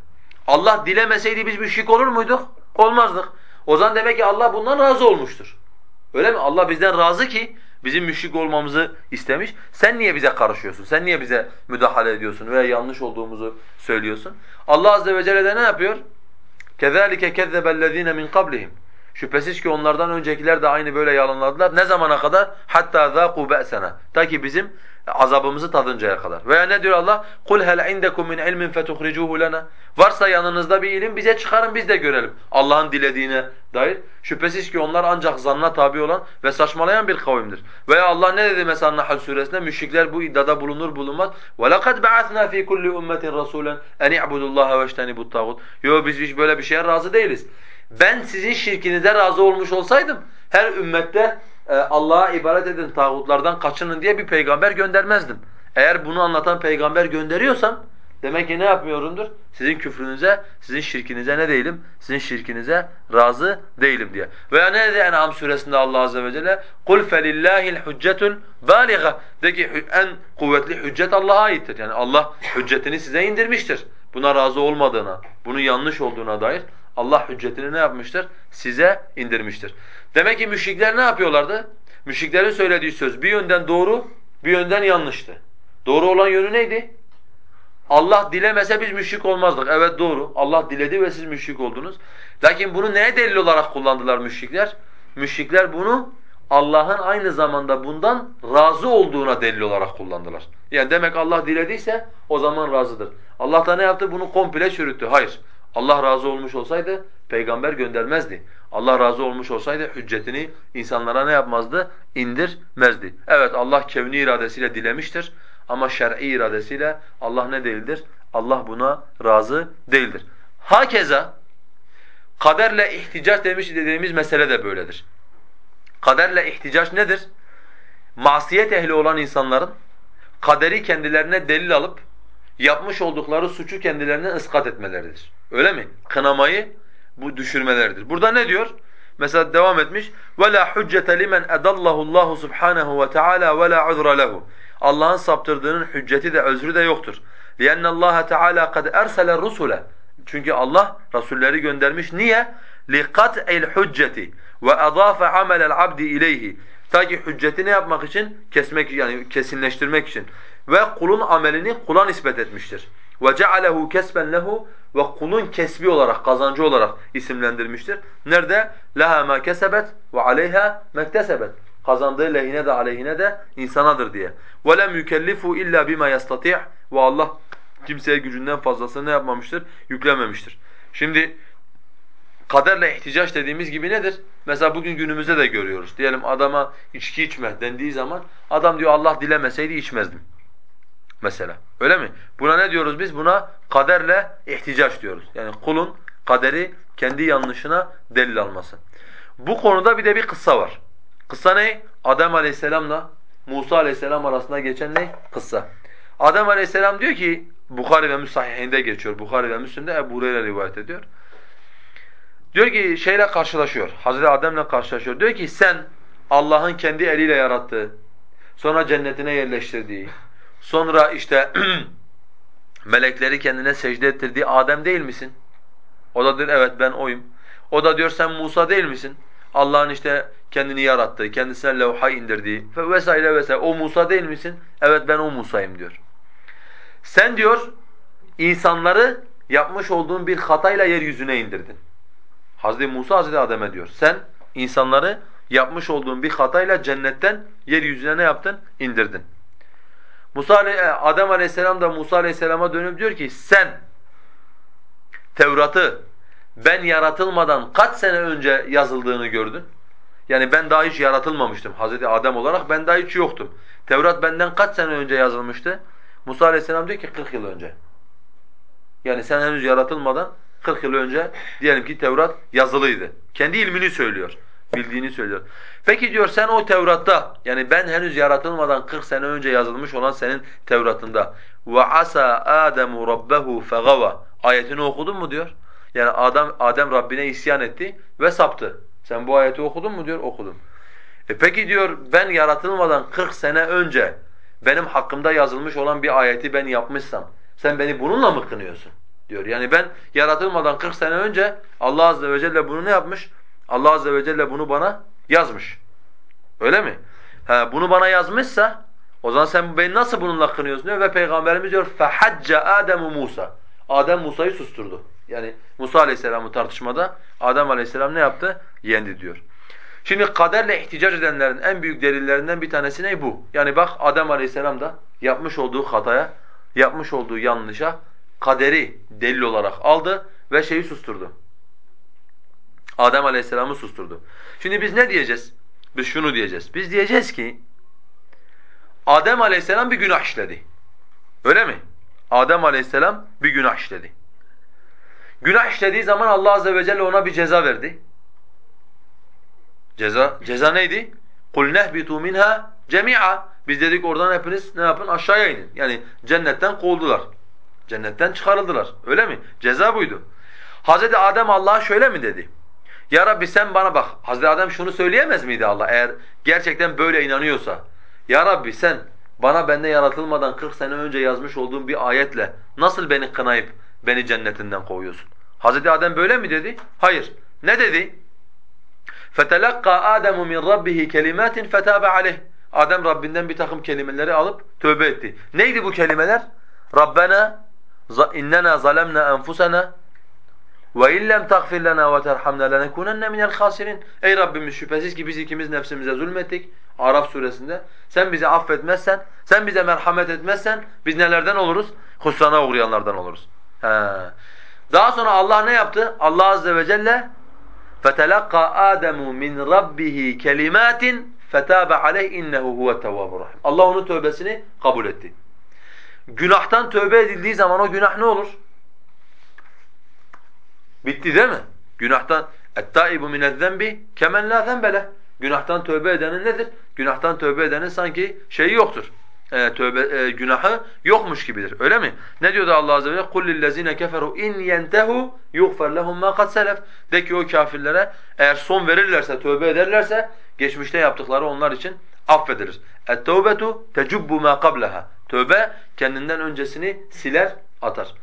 Allah dilemeseydi biz müşrik olur muyduk? Olmazdık. O zaman demek ki Allah bundan razı olmuştur. Öyle mi? Allah bizden razı ki bizim müşrik olmamızı istemiş. Sen niye bize karışıyorsun? Sen niye bize müdahale ediyorsun veya yanlış olduğumuzu söylüyorsun? Allah azze ve celle de ne yapıyor? كَذَٰلِكَ كَذَّبَ الَّذ۪ينَ مِنْ قَبْلِهِمْ Şüphesiz ki onlardan öncekiler de aynı böyle yalanladılar. Ne zamana kadar? Hatta zaqu ba'sana. Ta ki bizim azabımızı tadıncaya kadar. Veya ne diyor Allah? Kul hel indekum min ilmin fetukhrijuhu lana. Varsa yanınızda bir ilim bize çıkarın biz de görelim. Allah'ın dilediğine dair. Şüphesiz ki onlar ancak zanna tabi olan ve saçmalayan bir kavimdir. Veya Allah ne dedi mesela Nahl suresinde? Müşrikler bu iddiada bulunur bulunmaz. وَلَقَدْ بَعَثْنَا ف۪ي كُلِّ اُمَّةٍ رَسُولًا اَنْ اِعْبُدُ اللّٰهَ وَاجْتَنِبُ الطَّاغُوتِ Yo biz hiç böyle bir şeye razı değiliz. Ben sizin şirkinize razı olmuş olsaydım her ümmette e, e, Allah'a ibadet edin, tağutlardan kaçının diye bir peygamber göndermezdim. Eğer bunu anlatan peygamber gönderiyorsam demek ki ne yapmıyorumdur? Sizin küfrünüze, sizin şirkinize ne değilim? Sizin şirkinize razı değilim diye. Veya ne dedi En'am suresinde Allah azze ve celle? Kul felillahi'l hüccetul baligha. De ki en kuvvetli hüccet Allah'a aittir. Yani Allah hüccetini size indirmiştir. Buna razı olmadığına, bunun yanlış olduğuna dair Allah hüccetini ne yapmıştır? Size indirmiştir. Demek ki müşrikler ne yapıyorlardı? Müşriklerin söylediği söz bir yönden doğru, bir yönden yanlıştı. Doğru olan yönü neydi? Allah dilemese biz müşrik olmazdık. Evet doğru. Allah diledi ve siz müşrik oldunuz. Lakin bunu neye delil olarak kullandılar müşrikler? Müşrikler bunu Allah'ın aynı zamanda bundan razı olduğuna delil olarak kullandılar. Yani demek Allah dilediyse o zaman razıdır. Allah da ne yaptı? Bunu komple çürüttü. Hayır. Allah razı olmuş olsaydı peygamber göndermezdi. Allah razı olmuş olsaydı hüccetini insanlara ne yapmazdı? İndirmezdi. Evet Allah kevni iradesiyle dilemiştir ama şer'i iradesiyle Allah ne değildir? Allah buna razı değildir. Hakeza kaderle ihticaç demiş dediğimiz mesele de böyledir. Kaderle ihticaç nedir? Masiyet ehli olan insanların kaderi kendilerine delil alıp yapmış oldukları suçu kendilerine ıskat etmeleridir. Öyle mi? Kınamayı bu düşürmeleridir. Burada ne diyor? Mesela devam etmiş. وَلَا حُجَّةَ لِمَنْ اَدَلَّهُ اللّٰهُ سُبْحَانَهُ وَتَعَالَى وَلَا عُذْرَ لَهُ Allah'ın saptırdığının hücceti de özrü de yoktur. لِأَنَّ اللّٰهَ تَعَالَى قَدْ اَرْسَلَ الرُّسُلَ Çünkü Allah rasulleri göndermiş. Niye? لِقَطْعِ الْحُجَّةِ وَأَضَافَ عَمَلَ الْعَبْدِ اِلَيْهِ Ta ki hücceti yapmak için? Kesmek yani kesinleştirmek için. Ve kulun amelini kula nispet etmiştir. وَجَعَلَهُ كَسْبًا لَهُ ve kulun kesbi olarak, kazancı olarak isimlendirmiştir. Nerede? لَهَا مَا كَسَبَتْ وَعَلَيْهَا مَكْتَسَبَتْ Kazandığı lehine de aleyhine de insanadır diye. وَلَمْ يُكَلِّفُ اِلَّا بِمَا يَسْتَطِيعُ Ve Allah kimseye gücünden fazlasını ne yapmamıştır? Yüklememiştir. Şimdi kaderle ihticaç dediğimiz gibi nedir? Mesela bugün günümüzde de görüyoruz. Diyelim adama içki içme dendiği zaman adam diyor Allah dilemeseydi içmezdim mesela. Öyle mi? Buna ne diyoruz biz? Buna kaderle ihticaç diyoruz. Yani kulun kaderi kendi yanlışına delil alması. Bu konuda bir de bir kıssa var. Kıssa ne? Adem Aleyhisselam'la Musa Aleyhisselam arasında geçen ne? Kıssa. Adem Aleyhisselam diyor ki Bukhari ve Müsahihinde geçiyor. Bukhari ve Müslim'de Ebu Hureyre rivayet ediyor. Diyor ki şeyle karşılaşıyor. Hazreti Adem'le karşılaşıyor. Diyor ki sen Allah'ın kendi eliyle yarattığı, sonra cennetine yerleştirdiği, Sonra işte melekleri kendine secde ettirdiği Adem değil misin? O da diyor evet ben oyum. O da diyor sen Musa değil misin? Allah'ın işte kendini yarattığı, kendisine levha indirdiği vesaire vesaire. O Musa değil misin? Evet ben o Musa'yım diyor. Sen diyor insanları yapmış olduğun bir hatayla yeryüzüne indirdin. Hazreti Musa Hazreti Adem'e diyor. Sen insanları yapmış olduğun bir hatayla cennetten yeryüzüne ne yaptın? İndirdin. Musa e, Adem Aleyhisselam da Musa Aleyhisselam'a dönüp diyor ki sen Tevrat'ı ben yaratılmadan kaç sene önce yazıldığını gördün? Yani ben daha hiç yaratılmamıştım Hazreti Adem olarak ben daha hiç yoktum. Tevrat benden kaç sene önce yazılmıştı? Musa Aleyhisselam diyor ki 40 yıl önce. Yani sen henüz yaratılmadan 40 yıl önce diyelim ki Tevrat yazılıydı. Kendi ilmini söylüyor, bildiğini söylüyor. Peki diyor sen o Tevrat'ta yani ben henüz yaratılmadan 40 sene önce yazılmış olan senin Tevrat'ında ve asa Ademu rabbehu fegawa ayetini okudun mu diyor. Yani Adem Adem Rabbine isyan etti ve saptı. Sen bu ayeti okudun mu diyor? Okudum. E peki diyor ben yaratılmadan 40 sene önce benim hakkımda yazılmış olan bir ayeti ben yapmışsam sen beni bununla mı kınıyorsun? diyor. Yani ben yaratılmadan 40 sene önce Allah azze ve celle bunu ne yapmış? Allah azze ve celle bunu bana yazmış. Öyle mi? He, bunu bana yazmışsa o zaman sen beni nasıl bununla kınıyorsun diyor ve peygamberimiz diyor fehacca Ademu Musa. Adem Musa'yı susturdu. Yani Musa Aleyhisselam'ı tartışmada Adem Aleyhisselam ne yaptı? Yendi diyor. Şimdi kaderle ihticac edenlerin en büyük delillerinden bir tanesi ne bu? Yani bak Adem Aleyhisselam da yapmış olduğu hataya, yapmış olduğu yanlışa kaderi delil olarak aldı ve şeyi susturdu. Adem aleyhisselamı susturdu. Şimdi biz ne diyeceğiz? Biz şunu diyeceğiz. Biz diyeceğiz ki Adem aleyhisselam bir günah işledi. Öyle mi? Adem aleyhisselam bir günah işledi. Günah işlediği zaman Allah azze ve celle ona bir ceza verdi. Ceza ceza neydi? Kul nehbitu minha cemi'a. Biz dedik oradan hepiniz ne yapın? Aşağıya inin. Yani cennetten kovdular. Cennetten çıkarıldılar. Öyle mi? Ceza buydu. Hazreti Adem Allah'a şöyle mi dedi? Ya Rabbi sen bana bak. Hazreti Adem şunu söyleyemez miydi Allah eğer gerçekten böyle inanıyorsa? Ya Rabbi sen bana bende yaratılmadan 40 sene önce yazmış olduğun bir ayetle nasıl beni kınayıp beni cennetinden kovuyorsun? Hazreti Adem böyle mi dedi? Hayır. Ne dedi? فَتَلَقَّى آدَمُ مِنْ رَبِّهِ كَلِمَاتٍ فَتَابَ عَلَيْهِ Adem Rabbinden bir takım kelimeleri alıp tövbe etti. Neydi bu kelimeler? Rabbena innena zalemna enfusana ve illem tagfir lana ve terhamna lenekunenne minel khasirin. Ey Rabbimiz şüphesiz ki biz ikimiz nefsimize zulmettik. Araf suresinde. Sen bizi affetmezsen, sen bize merhamet etmezsen biz nelerden oluruz? Husrana uğrayanlardan oluruz. He. Daha sonra Allah ne yaptı? Allah azze ve celle فَتَلَقَّى آدَمُ مِنْ رَبِّهِ كَلِمَاتٍ فَتَابَ عَلَيْهِ اِنَّهُ هُوَ التَّوَّابُ الرَّحِيمُ Allah onun tövbesini kabul etti. Günahtan tövbe edildiği zaman o günah ne olur? Bitti değil mi? Günahtan اَتَّائِبُ مِنَ الذَّنْبِ كَمَنْ لَا ذَنْبَ Günahtan tövbe edenin nedir? Günahtan tövbe edenin sanki şeyi yoktur. E, tövbe e, günahı yokmuş gibidir. Öyle mi? Ne diyordu Allah azze ve celle? "Kul lillezine keferu in yentehu yughfar lehum ma kad selef." De ki o kafirlere eğer son verirlerse, tövbe ederlerse geçmişte yaptıkları onlar için affedilir. Et-tevbetu tecubbu ma qablaha. Tövbe kendinden öncesini siler, atar.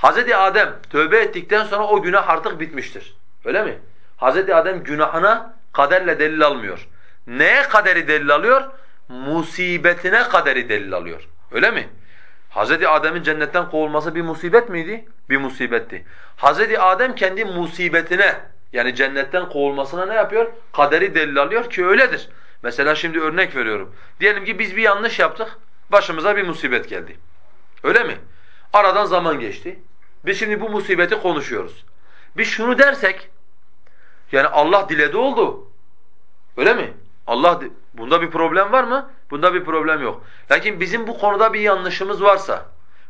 Hazreti Adem tövbe ettikten sonra o günah artık bitmiştir. Öyle mi? Hazreti Adem günahına kaderle delil almıyor. Neye kaderi delil alıyor? Musibetine kaderi delil alıyor. Öyle mi? Hazreti Adem'in cennetten kovulması bir musibet miydi? Bir musibetti. Hazreti Adem kendi musibetine yani cennetten kovulmasına ne yapıyor? Kaderi delil alıyor ki öyledir. Mesela şimdi örnek veriyorum. Diyelim ki biz bir yanlış yaptık, başımıza bir musibet geldi. Öyle mi? Aradan zaman geçti. Biz şimdi bu musibeti konuşuyoruz. Biz şunu dersek, yani Allah diledi oldu. Öyle mi? Allah bunda bir problem var mı? Bunda bir problem yok. Lakin bizim bu konuda bir yanlışımız varsa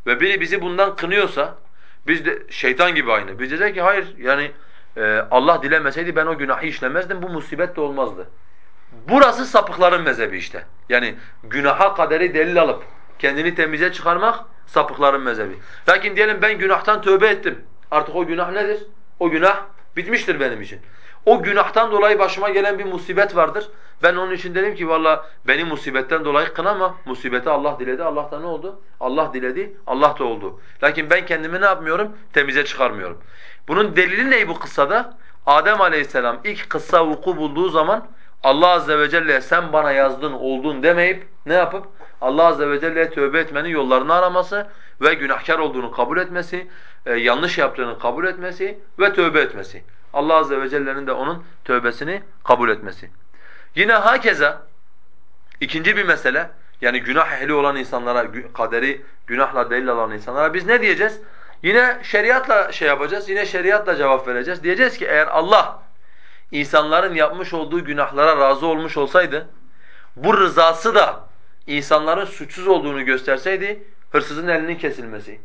ve biri bizi bundan kınıyorsa biz de şeytan gibi aynı. Biz diyecek ki hayır yani e, Allah dilemeseydi ben o günahı işlemezdim bu musibet de olmazdı. Burası sapıkların mezhebi işte. Yani günaha kaderi delil alıp kendini temize çıkarmak sapıkların mezhebi. Lakin diyelim ben günahtan tövbe ettim. Artık o günah nedir? O günah bitmiştir benim için. O günahtan dolayı başıma gelen bir musibet vardır. Ben onun için dedim ki valla beni musibetten dolayı kınama. Musibeti Allah diledi. Allah da ne oldu? Allah diledi. Allah da oldu. Lakin ben kendimi ne yapmıyorum? Temize çıkarmıyorum. Bunun delili ne bu kıssada? Adem Aleyhisselam ilk kıssa vuku bulduğu zaman Allah azze ve celle sen bana yazdın oldun demeyip ne yapıp Allah azze ve celle'ye tövbe etmenin yollarını araması ve günahkar olduğunu kabul etmesi, e, yanlış yaptığını kabul etmesi ve tövbe etmesi. Allah azze ve celle'nin de onun tövbesini kabul etmesi. Yine hakeza ikinci bir mesele yani günah ehli olan insanlara, kaderi günahla delil alan insanlara biz ne diyeceğiz? Yine şeriatla şey yapacağız, yine şeriatla cevap vereceğiz. Diyeceğiz ki eğer Allah insanların yapmış olduğu günahlara razı olmuş olsaydı, bu rızası da insanların suçsuz olduğunu gösterseydi, hırsızın elinin kesilmesi,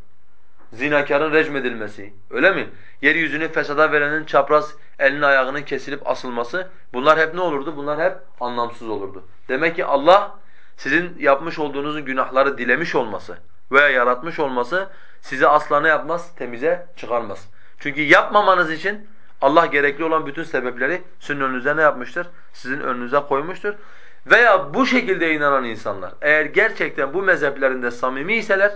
zinakarın recmedilmesi, öyle mi? Yeryüzünü fesada verenin çapraz elini ayağının kesilip asılması, bunlar hep ne olurdu? Bunlar hep anlamsız olurdu. Demek ki Allah sizin yapmış olduğunuzun günahları dilemiş olması veya yaratmış olması sizi asla ne yapmaz? Temize çıkarmaz. Çünkü yapmamanız için Allah gerekli olan bütün sebepleri sizin önünüze ne yapmıştır? Sizin önünüze koymuştur. Veya bu şekilde inanan insanlar eğer gerçekten bu mezheplerinde samimi iseler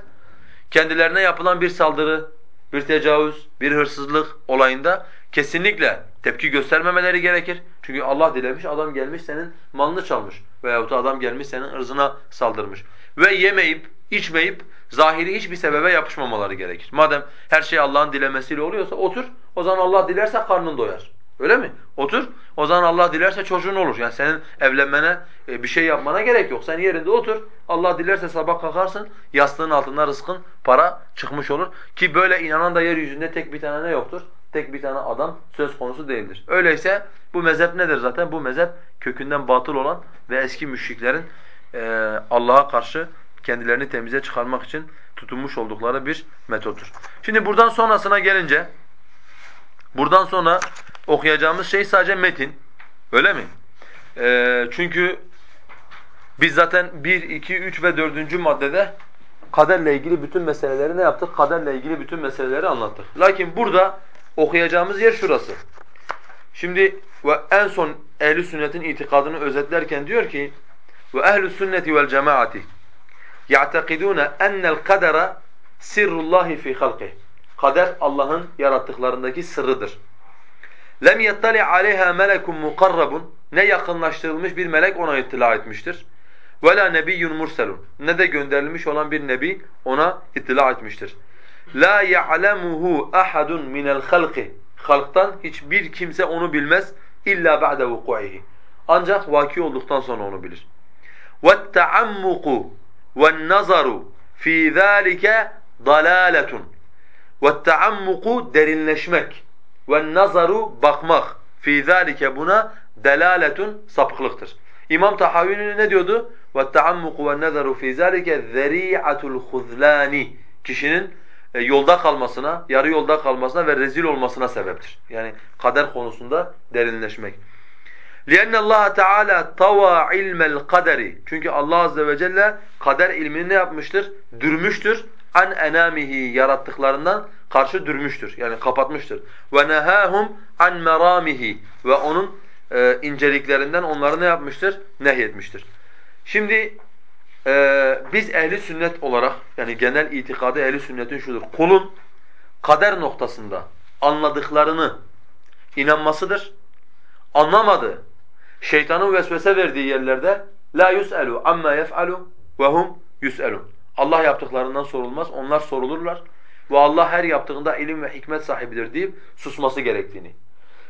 kendilerine yapılan bir saldırı, bir tecavüz, bir hırsızlık olayında kesinlikle tepki göstermemeleri gerekir. Çünkü Allah dilemiş, adam gelmiş senin malını çalmış veyahut da adam gelmiş senin ırzına saldırmış. Ve yemeyip, içmeyip zahiri hiçbir sebebe yapışmamaları gerekir. Madem her şey Allah'ın dilemesiyle oluyorsa otur, o zaman Allah dilerse karnın doyar. Öyle mi? Otur. O zaman Allah dilerse çocuğun olur. Yani senin evlenmene, e, bir şey yapmana gerek yok. Sen yerinde otur. Allah dilerse sabah kalkarsın, yastığın altında rızkın, para çıkmış olur. Ki böyle inanan da yeryüzünde tek bir tane ne yoktur? Tek bir tane adam söz konusu değildir. Öyleyse bu mezhep nedir zaten? Bu mezhep kökünden batıl olan ve eski müşriklerin e, Allah'a karşı kendilerini temize çıkarmak için tutunmuş oldukları bir metottur. Şimdi buradan sonrasına gelince, buradan sonra okuyacağımız şey sadece metin. Öyle mi? Ee, çünkü biz zaten 1, 2, 3 ve 4. maddede kaderle ilgili bütün meseleleri ne yaptık? Kaderle ilgili bütün meseleleri anlattık. Lakin burada okuyacağımız yer şurası. Şimdi ve en son ehli sünnetin itikadını özetlerken diyor ki ve ehli sünneti vel cemaati ya'takiduna enel kadera sirrullahi fi halqih. Kader Allah'ın yarattıklarındaki sırrıdır Lem yettali aleyha melekun mukarrabun ne yakınlaştırılmış bir melek ona ittila etmiştir. Ve la nebiyyun murselun ne de gönderilmiş olan bir nebi ona ittila etmiştir. La ya'lemuhu ahadun minel halqi halktan hiçbir kimse onu bilmez illa ba'de vuku'ihi. Ancak vaki olduktan sonra onu bilir. وَالتَّعَمُّقُ وَالنَّظَرُ فِي ذَٰلِكَ ضَلَالَةٌ وَالتَّعَمُّقُ derinleşmek وَالنَّظَرُ bakmak fi zalike buna delaletun sapıklıktır. İmam Tahavi'nin ne diyordu? وَالتَّعَمُّقُ وَالنَّظَرُ فِي ذَلِكَ ذَرِيعَةُ الْخُذْلَانِ Kişinin e, yolda kalmasına, yarı yolda kalmasına ve rezil olmasına sebeptir. Yani kader konusunda derinleşmek. لِأَنَّ اللّٰهَ تَعَالَى تَوَى عِلْمَ الْقَدَرِ Çünkü Allah azze ve celle kader ilmini ne yapmıştır? Dürmüştür. An enamihi yarattıklarından karşı dürmüştür. Yani kapatmıştır. Ve nehahum an meramihi ve onun e, inceliklerinden onları ne yapmıştır? Nehyetmiştir. Şimdi e, biz ehli sünnet olarak yani genel itikadı ehli sünnetin şudur. Kulun kader noktasında anladıklarını inanmasıdır. Anlamadığı, şeytanın vesvese verdiği yerlerde la yus'alu amma yef'alu ve hum yus'alun. Allah yaptıklarından sorulmaz, onlar sorulurlar ve Allah her yaptığında ilim ve hikmet sahibidir deyip susması gerektiğini.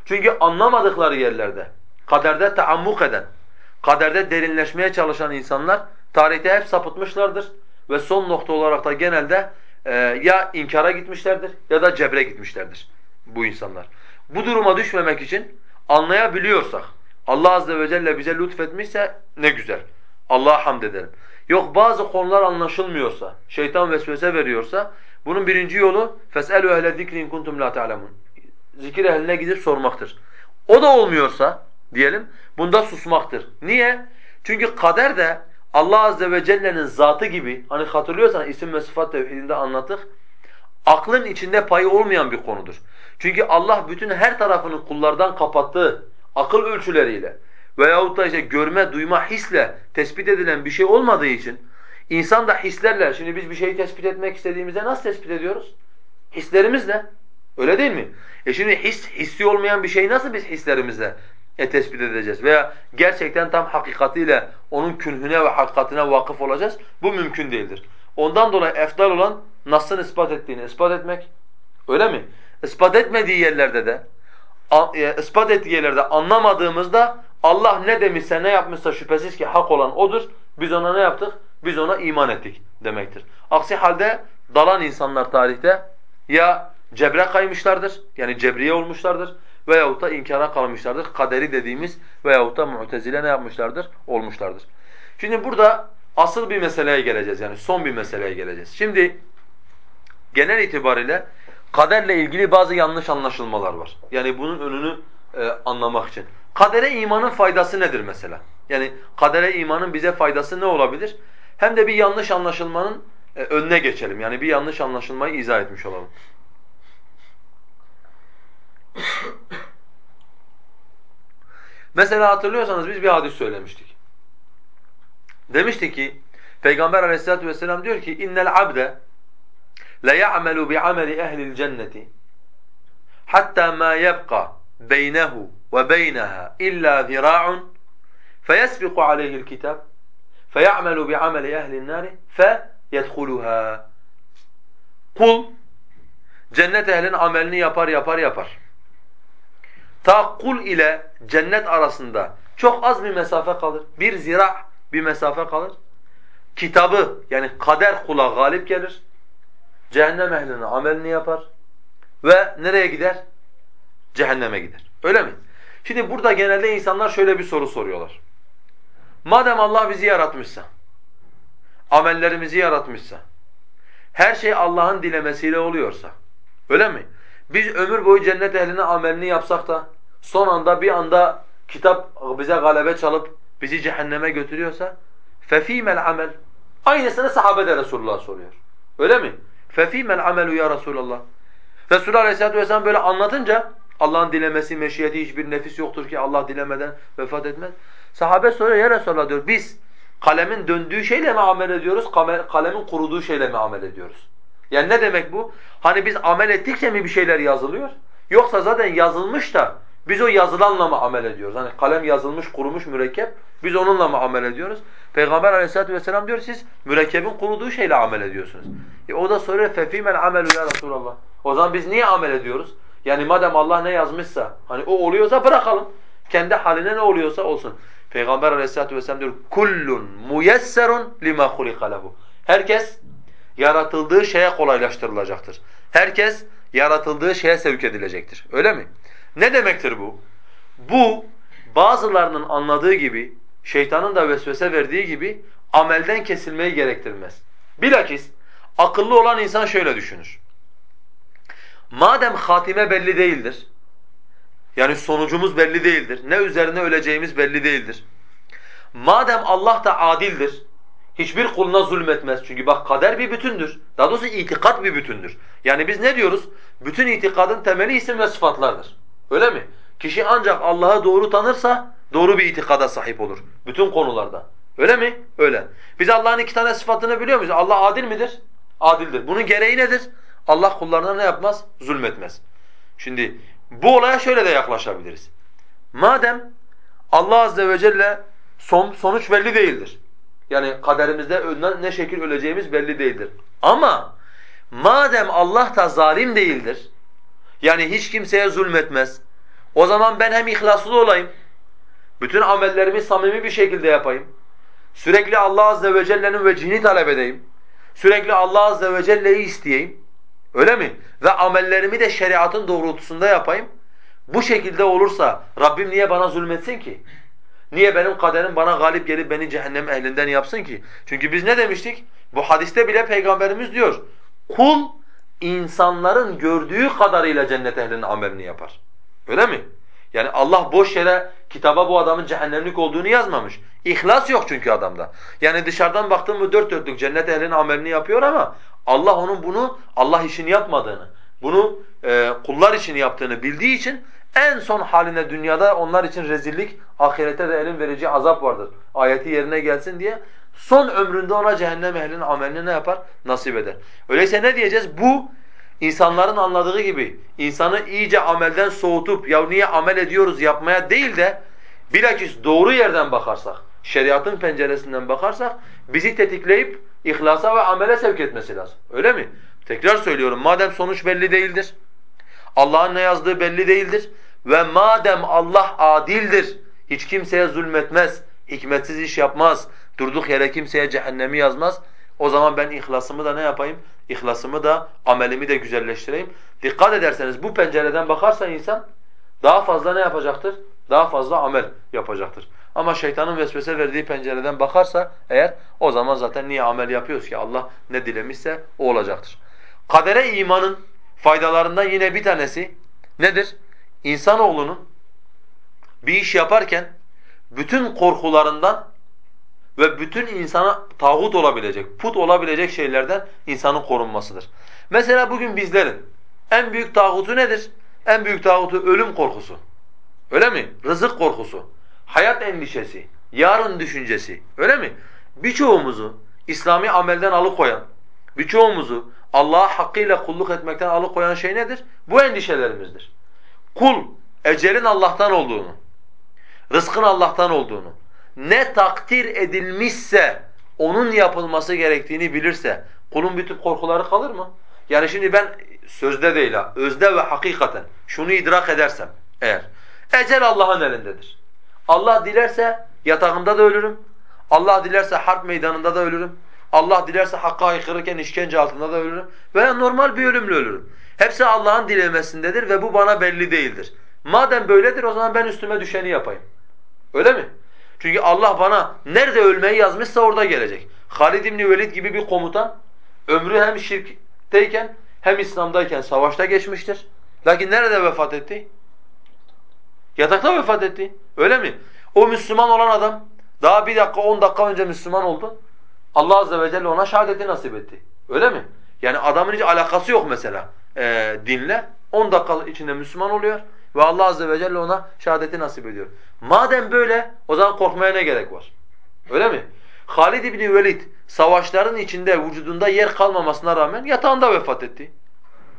Çünkü anlamadıkları yerlerde kaderde taammuk eden, kaderde derinleşmeye çalışan insanlar tarihte hep sapıtmışlardır ve son nokta olarak da genelde e, ya inkara gitmişlerdir ya da cebre gitmişlerdir bu insanlar. Bu duruma düşmemek için anlayabiliyorsak, Allah azze ve celle bize lütfetmişse ne güzel. Allah'a hamd edelim yok bazı konular anlaşılmıyorsa, şeytan vesvese veriyorsa bunun birinci yolu feselu ehle zikrin kuntum la ta'lemun. Zikir ehline gidip sormaktır. O da olmuyorsa diyelim bunda susmaktır. Niye? Çünkü kader de Allah azze ve celle'nin zatı gibi hani hatırlıyorsan isim ve sıfat tevhidinde anlattık. Aklın içinde payı olmayan bir konudur. Çünkü Allah bütün her tarafını kullardan kapattığı akıl ölçüleriyle veyahut da işte görme, duyma, hisle tespit edilen bir şey olmadığı için insan da hislerle, şimdi biz bir şeyi tespit etmek istediğimizde nasıl tespit ediyoruz? Hislerimizle. Öyle değil mi? E şimdi his, hissi olmayan bir şeyi nasıl biz hislerimizle e, tespit edeceğiz? Veya gerçekten tam hakikatiyle onun künhüne ve hakikatine vakıf olacağız? Bu mümkün değildir. Ondan dolayı efdal olan Nas'ın ispat ettiğini ispat etmek. Öyle mi? Ispat etmediği yerlerde de, e, ispat ettiği yerlerde anlamadığımızda Allah ne demişse ne yapmışsa şüphesiz ki hak olan odur. Biz ona ne yaptık? Biz ona iman ettik demektir. Aksi halde dalan insanlar tarihte ya cebre kaymışlardır yani cebriye olmuşlardır veyahut da inkara kalmışlardır. Kaderi dediğimiz veyahut da mu'tezile ne yapmışlardır? Olmuşlardır. Şimdi burada asıl bir meseleye geleceğiz yani son bir meseleye geleceğiz. Şimdi genel itibariyle kaderle ilgili bazı yanlış anlaşılmalar var. Yani bunun önünü e, anlamak için. Kadere imanın faydası nedir mesela? Yani kadere imanın bize faydası ne olabilir? Hem de bir yanlış anlaşılmanın e, önüne geçelim. Yani bir yanlış anlaşılmayı izah etmiş olalım. Mesela hatırlıyorsanız biz bir hadis söylemiştik. Demiştik ki Peygamber Aleyhisselatü vesselam diyor ki innel abde la ya'malu bi'ameli ehli'l cenneti hatta ma yebqa beynehu beyneha illa zira'un feyesbiqu aleyhi'l kitab feya'malu bi'ameli ehli'n nari feyedhuluha Kul cennet ehlinin amelini yapar yapar yapar. Ta kul ile cennet arasında çok az bir mesafe kalır. Bir zira bir mesafe kalır. Kitabı yani kader kula galip gelir. Cehennem ehlinin amelini yapar. Ve nereye gider? Cehenneme gider. Öyle mi? Şimdi burada genelde insanlar şöyle bir soru soruyorlar. Madem Allah bizi yaratmışsa, amellerimizi yaratmışsa, her şey Allah'ın dilemesiyle oluyorsa, öyle mi? Biz ömür boyu cennet ehlinin amelini yapsak da son anda bir anda kitap bize galebe çalıp bizi cehenneme götürüyorsa فَف۪يمَ الْعَمَلِ Aynısını sahabe de Resulullah soruyor. Öyle mi? فَف۪يمَ الْعَمَلُ ya Resulallah. Resulullah Aleyhisselatü Vesselam böyle anlatınca Allah'ın dilemesi, meşiyeti hiçbir nefis yoktur ki Allah dilemeden vefat etmez. Sahabe soruyor ya Resulallah diyor biz kalemin döndüğü şeyle mi amel ediyoruz, kalemin kuruduğu şeyle mi amel ediyoruz? Yani ne demek bu? Hani biz amel ettikçe mi bir şeyler yazılıyor? Yoksa zaten yazılmış da biz o yazılanla mı amel ediyoruz? Hani kalem yazılmış, kurumuş mürekkep, biz onunla mı amel ediyoruz? Peygamber aleyhissalatu vesselam diyor siz mürekkebin kuruduğu şeyle amel ediyorsunuz. E o da soruyor فَفِيمَ الْعَمَلُ ya Resulallah. O zaman biz niye amel ediyoruz? Yani madem Allah ne yazmışsa, hani o oluyorsa bırakalım. Kendi haline ne oluyorsa olsun. Peygamber aleyhissalatu vesselam diyor kullun muyesserun lima hulika lehu. Herkes yaratıldığı şeye kolaylaştırılacaktır. Herkes yaratıldığı şeye sevk edilecektir. Öyle mi? Ne demektir bu? Bu bazılarının anladığı gibi, şeytanın da vesvese verdiği gibi amelden kesilmeyi gerektirmez. Bilakis akıllı olan insan şöyle düşünür. Madem hatime belli değildir, yani sonucumuz belli değildir, ne üzerine öleceğimiz belli değildir. Madem Allah da adildir, hiçbir kuluna zulmetmez. Çünkü bak kader bir bütündür. Daha doğrusu itikat bir bütündür. Yani biz ne diyoruz? Bütün itikadın temeli isim ve sıfatlardır. Öyle mi? Kişi ancak Allah'ı doğru tanırsa doğru bir itikada sahip olur. Bütün konularda. Öyle mi? Öyle. Biz Allah'ın iki tane sıfatını biliyor muyuz? Allah adil midir? Adildir. Bunun gereği nedir? Allah kullarına ne yapmaz? Zulmetmez. Şimdi bu olaya şöyle de yaklaşabiliriz. Madem Allah azze ve celle son, sonuç belli değildir. Yani kaderimizde ne şekil öleceğimiz belli değildir. Ama madem Allah da zalim değildir, yani hiç kimseye zulmetmez, o zaman ben hem ihlaslı olayım, bütün amellerimi samimi bir şekilde yapayım, sürekli Allah azze ve celle'nin vecihini talep edeyim, sürekli Allah azze ve celle'yi isteyeyim, öyle mi? Ve amellerimi de şeriatın doğrultusunda yapayım. Bu şekilde olursa Rabbim niye bana zulmetsin ki? Niye benim kaderim bana galip gelip beni cehennem ehlinden yapsın ki? Çünkü biz ne demiştik? Bu hadiste bile Peygamberimiz diyor. Kul insanların gördüğü kadarıyla cennet ehlinin amelini yapar. Öyle mi? Yani Allah boş yere kitaba bu adamın cehennemlik olduğunu yazmamış. İhlas yok çünkü adamda. Yani dışarıdan baktın mı dört dörtlük cennet ehlinin amelini yapıyor ama Allah onun bunu Allah için yapmadığını, bunu e, kullar için yaptığını bildiği için en son haline dünyada onlar için rezillik, ahirette de elin verici azap vardır. Ayeti yerine gelsin diye son ömründe ona cehennem ehlinin amelini ne yapar? Nasip eder. Öyleyse ne diyeceğiz? Bu insanların anladığı gibi insanı iyice amelden soğutup ya niye amel ediyoruz yapmaya değil de bilakis doğru yerden bakarsak, şeriatın penceresinden bakarsak bizi tetikleyip ihlasa ve amele sevk etmesi lazım. Öyle mi? Tekrar söylüyorum madem sonuç belli değildir, Allah'ın ne yazdığı belli değildir ve madem Allah adildir, hiç kimseye zulmetmez, hikmetsiz iş yapmaz, Durduk yere kimseye cehennemi yazmaz. O zaman ben ihlasımı da ne yapayım? İhlasımı da, amelimi de güzelleştireyim. Dikkat ederseniz bu pencereden bakarsa insan daha fazla ne yapacaktır? Daha fazla amel yapacaktır. Ama şeytanın vesvese verdiği pencereden bakarsa eğer o zaman zaten niye amel yapıyoruz ki? Allah ne dilemişse o olacaktır. Kadere imanın faydalarından yine bir tanesi nedir? İnsanoğlunun bir iş yaparken bütün korkularından ve bütün insana tağut olabilecek, put olabilecek şeylerden insanın korunmasıdır. Mesela bugün bizlerin en büyük tağutu nedir? En büyük tağutu ölüm korkusu. Öyle mi? Rızık korkusu, hayat endişesi, yarın düşüncesi. Öyle mi? Birçoğumuzu İslami amelden alıkoyan, birçoğumuzu Allah'a hakkıyla kulluk etmekten alıkoyan şey nedir? Bu endişelerimizdir. Kul, ecelin Allah'tan olduğunu, rızkın Allah'tan olduğunu, ne takdir edilmişse onun yapılması gerektiğini bilirse kulun bütün korkuları kalır mı? Yani şimdi ben sözde değil ha, özde ve hakikaten şunu idrak edersem eğer ecel Allah'ın elindedir. Allah dilerse yatağımda da ölürüm. Allah dilerse harp meydanında da ölürüm. Allah dilerse hakka aykırırken işkence altında da ölürüm. Veya normal bir ölümle ölürüm. Hepsi Allah'ın dilemesindedir ve bu bana belli değildir. Madem böyledir o zaman ben üstüme düşeni yapayım. Öyle mi? Çünkü Allah bana nerede ölmeyi yazmışsa orada gelecek. Halid İbni Velid gibi bir komutan ömrü hem şirkteyken hem İslam'dayken savaşta geçmiştir. Lakin nerede vefat etti? Yatakta vefat etti. Öyle mi? O Müslüman olan adam daha bir dakika on dakika önce Müslüman oldu. Allah Azze ve Celle ona şehadeti nasip etti. Öyle mi? Yani adamın hiç alakası yok mesela e, dinle. On dakika içinde Müslüman oluyor ve Allah Azze ve Celle ona şehadeti nasip ediyor. Madem böyle o zaman korkmaya ne gerek var? Öyle mi? Halid İbni Velid savaşların içinde vücudunda yer kalmamasına rağmen yatağında vefat etti.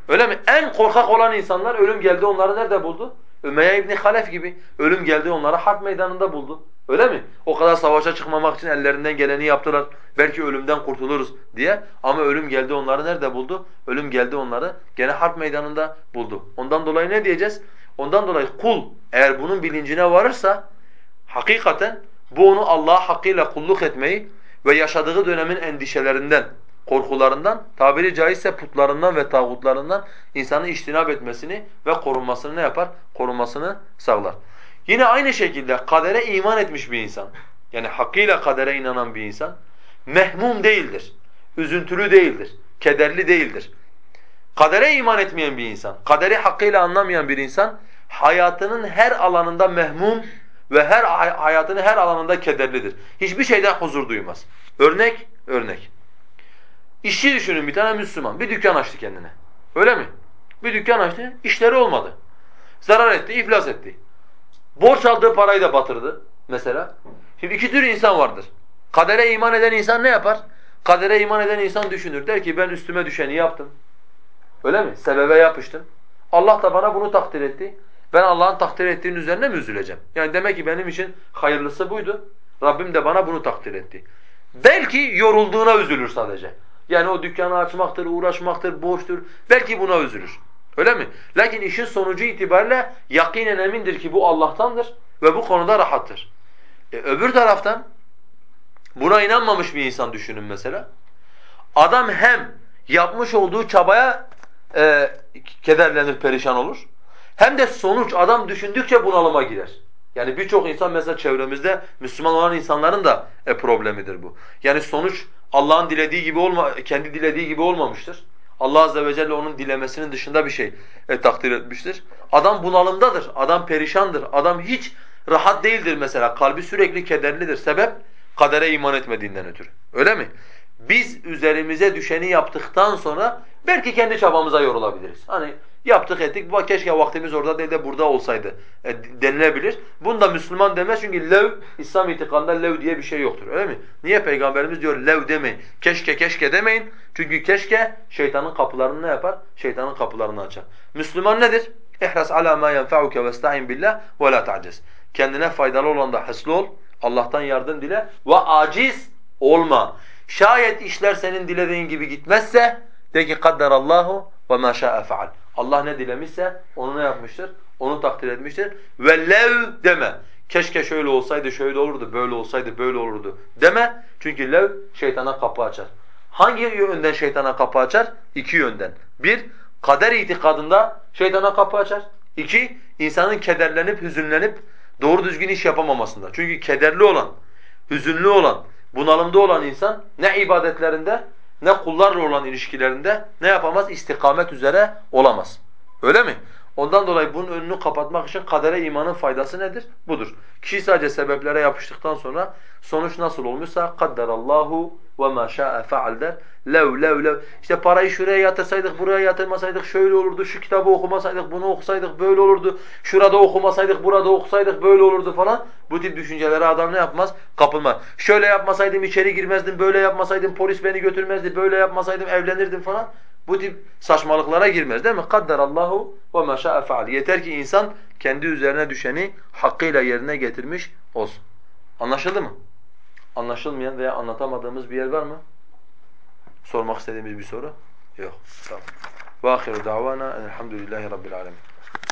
Öyle mi? En korkak olan insanlar ölüm geldi onları nerede buldu? Ümeyye İbni Halef gibi ölüm geldi onları harp meydanında buldu. Öyle mi? O kadar savaşa çıkmamak için ellerinden geleni yaptılar. Belki ölümden kurtuluruz diye. Ama ölüm geldi onları nerede buldu? Ölüm geldi onları gene harp meydanında buldu. Ondan dolayı ne diyeceğiz? Ondan dolayı kul eğer bunun bilincine varırsa hakikaten bu onu Allah'a hakkıyla kulluk etmeyi ve yaşadığı dönemin endişelerinden, korkularından, tabiri caizse putlarından ve tağutlarından insanı iştinab etmesini ve korunmasını ne yapar? Korunmasını sağlar. Yine aynı şekilde kadere iman etmiş bir insan, yani hakkıyla kadere inanan bir insan, mehmum değildir, üzüntülü değildir, kederli değildir. Kadere iman etmeyen bir insan, kaderi hakkıyla anlamayan bir insan, hayatının her alanında mehmum ve her hayatının her alanında kederlidir. Hiçbir şeyden huzur duymaz. Örnek, örnek. İşçi düşünün bir tane Müslüman, bir dükkan açtı kendine. Öyle mi? Bir dükkan açtı, işleri olmadı. Zarar etti, iflas etti. Borç aldığı parayı da batırdı mesela. Şimdi iki tür insan vardır. Kadere iman eden insan ne yapar? Kadere iman eden insan düşünür. Der ki ben üstüme düşeni yaptım. Öyle mi? Sebebe yapıştım. Allah da bana bunu takdir etti. Ben Allah'ın takdir ettiğinin üzerine mi üzüleceğim? Yani demek ki benim için hayırlısı buydu. Rabbim de bana bunu takdir etti. Belki yorulduğuna üzülür sadece. Yani o dükkanı açmaktır, uğraşmaktır, borçtur. Belki buna üzülür. Öyle mi? Lakin işin sonucu itibariyle yakinen emindir ki bu Allah'tandır ve bu konuda rahattır. E, öbür taraftan buna inanmamış bir insan düşünün mesela. Adam hem yapmış olduğu çabaya e, kederlenir, perişan olur. Hem de sonuç adam düşündükçe bunalıma girer. Yani birçok insan mesela çevremizde Müslüman olan insanların da e, problemidir bu. Yani sonuç Allah'ın dilediği gibi olma kendi dilediği gibi olmamıştır. Allah azze ve celle onun dilemesinin dışında bir şey e, takdir etmiştir. Adam bunalımdadır, adam perişandır, adam hiç rahat değildir mesela. Kalbi sürekli kederlidir. Sebep kadere iman etmediğinden ötürü. Öyle mi? Biz üzerimize düşeni yaptıktan sonra belki kendi çabamıza yorulabiliriz. Hani yaptık ettik, bu keşke vaktimiz orada değil de burada olsaydı e, denilebilir. Bunda Müslüman demez çünkü lev, İslam itikadında lev diye bir şey yoktur öyle mi? Niye Peygamberimiz diyor lev demeyin, keşke keşke demeyin. Çünkü keşke şeytanın kapılarını ne yapar? Şeytanın kapılarını açar. Müslüman nedir? İhras ala ma yenfa'uke vesta'in billah ve la ta'ciz. Kendine faydalı olan da hırslı ol, Allah'tan yardım dile ve aciz olma. Şayet işler senin dilediğin gibi gitmezse de ki kadderallahu ve ma şa'a feal. Allah ne dilemişse onu ne yapmıştır? Onu takdir etmiştir. Ve lev deme. Keşke şöyle olsaydı şöyle olurdu, böyle olsaydı böyle olurdu deme. Çünkü lev şeytana kapı açar. Hangi yönden şeytana kapı açar? İki yönden. Bir, kader itikadında şeytana kapı açar. İki, insanın kederlenip, hüzünlenip doğru düzgün iş yapamamasında. Çünkü kederli olan, hüzünlü olan, bunalımda olan insan ne ibadetlerinde ne kullarla olan ilişkilerinde ne yapamaz? İstikamet üzere olamaz. Öyle mi? Ondan dolayı bunun önünü kapatmak için kadere imanın faydası nedir? Budur. Kişi sadece sebeplere yapıştıktan sonra sonuç nasıl olmuşsa kadderallahu ve ma şa'a feal der. Lev lev lev. İşte parayı şuraya yatırsaydık, buraya yatırmasaydık şöyle olurdu. Şu kitabı okumasaydık, bunu okusaydık böyle olurdu. Şurada okumasaydık, burada okusaydık böyle olurdu falan. Bu tip düşüncelere adam ne yapmaz? Kapılmaz. Şöyle yapmasaydım içeri girmezdim, böyle yapmasaydım polis beni götürmezdi, böyle yapmasaydım evlenirdim falan. Bu tip saçmalıklara girmez değil mi? Kadderallahu ve ma şa'a feal. Yeter ki insan kendi üzerine düşeni hakkıyla yerine getirmiş olsun. Anlaşıldı mı? Anlaşılmayan veya anlatamadığımız bir yer var mı? Sormak istediğimiz bir soru? Yok. Tamam. Ve ahiru davana elhamdülillahi rabbil alemin.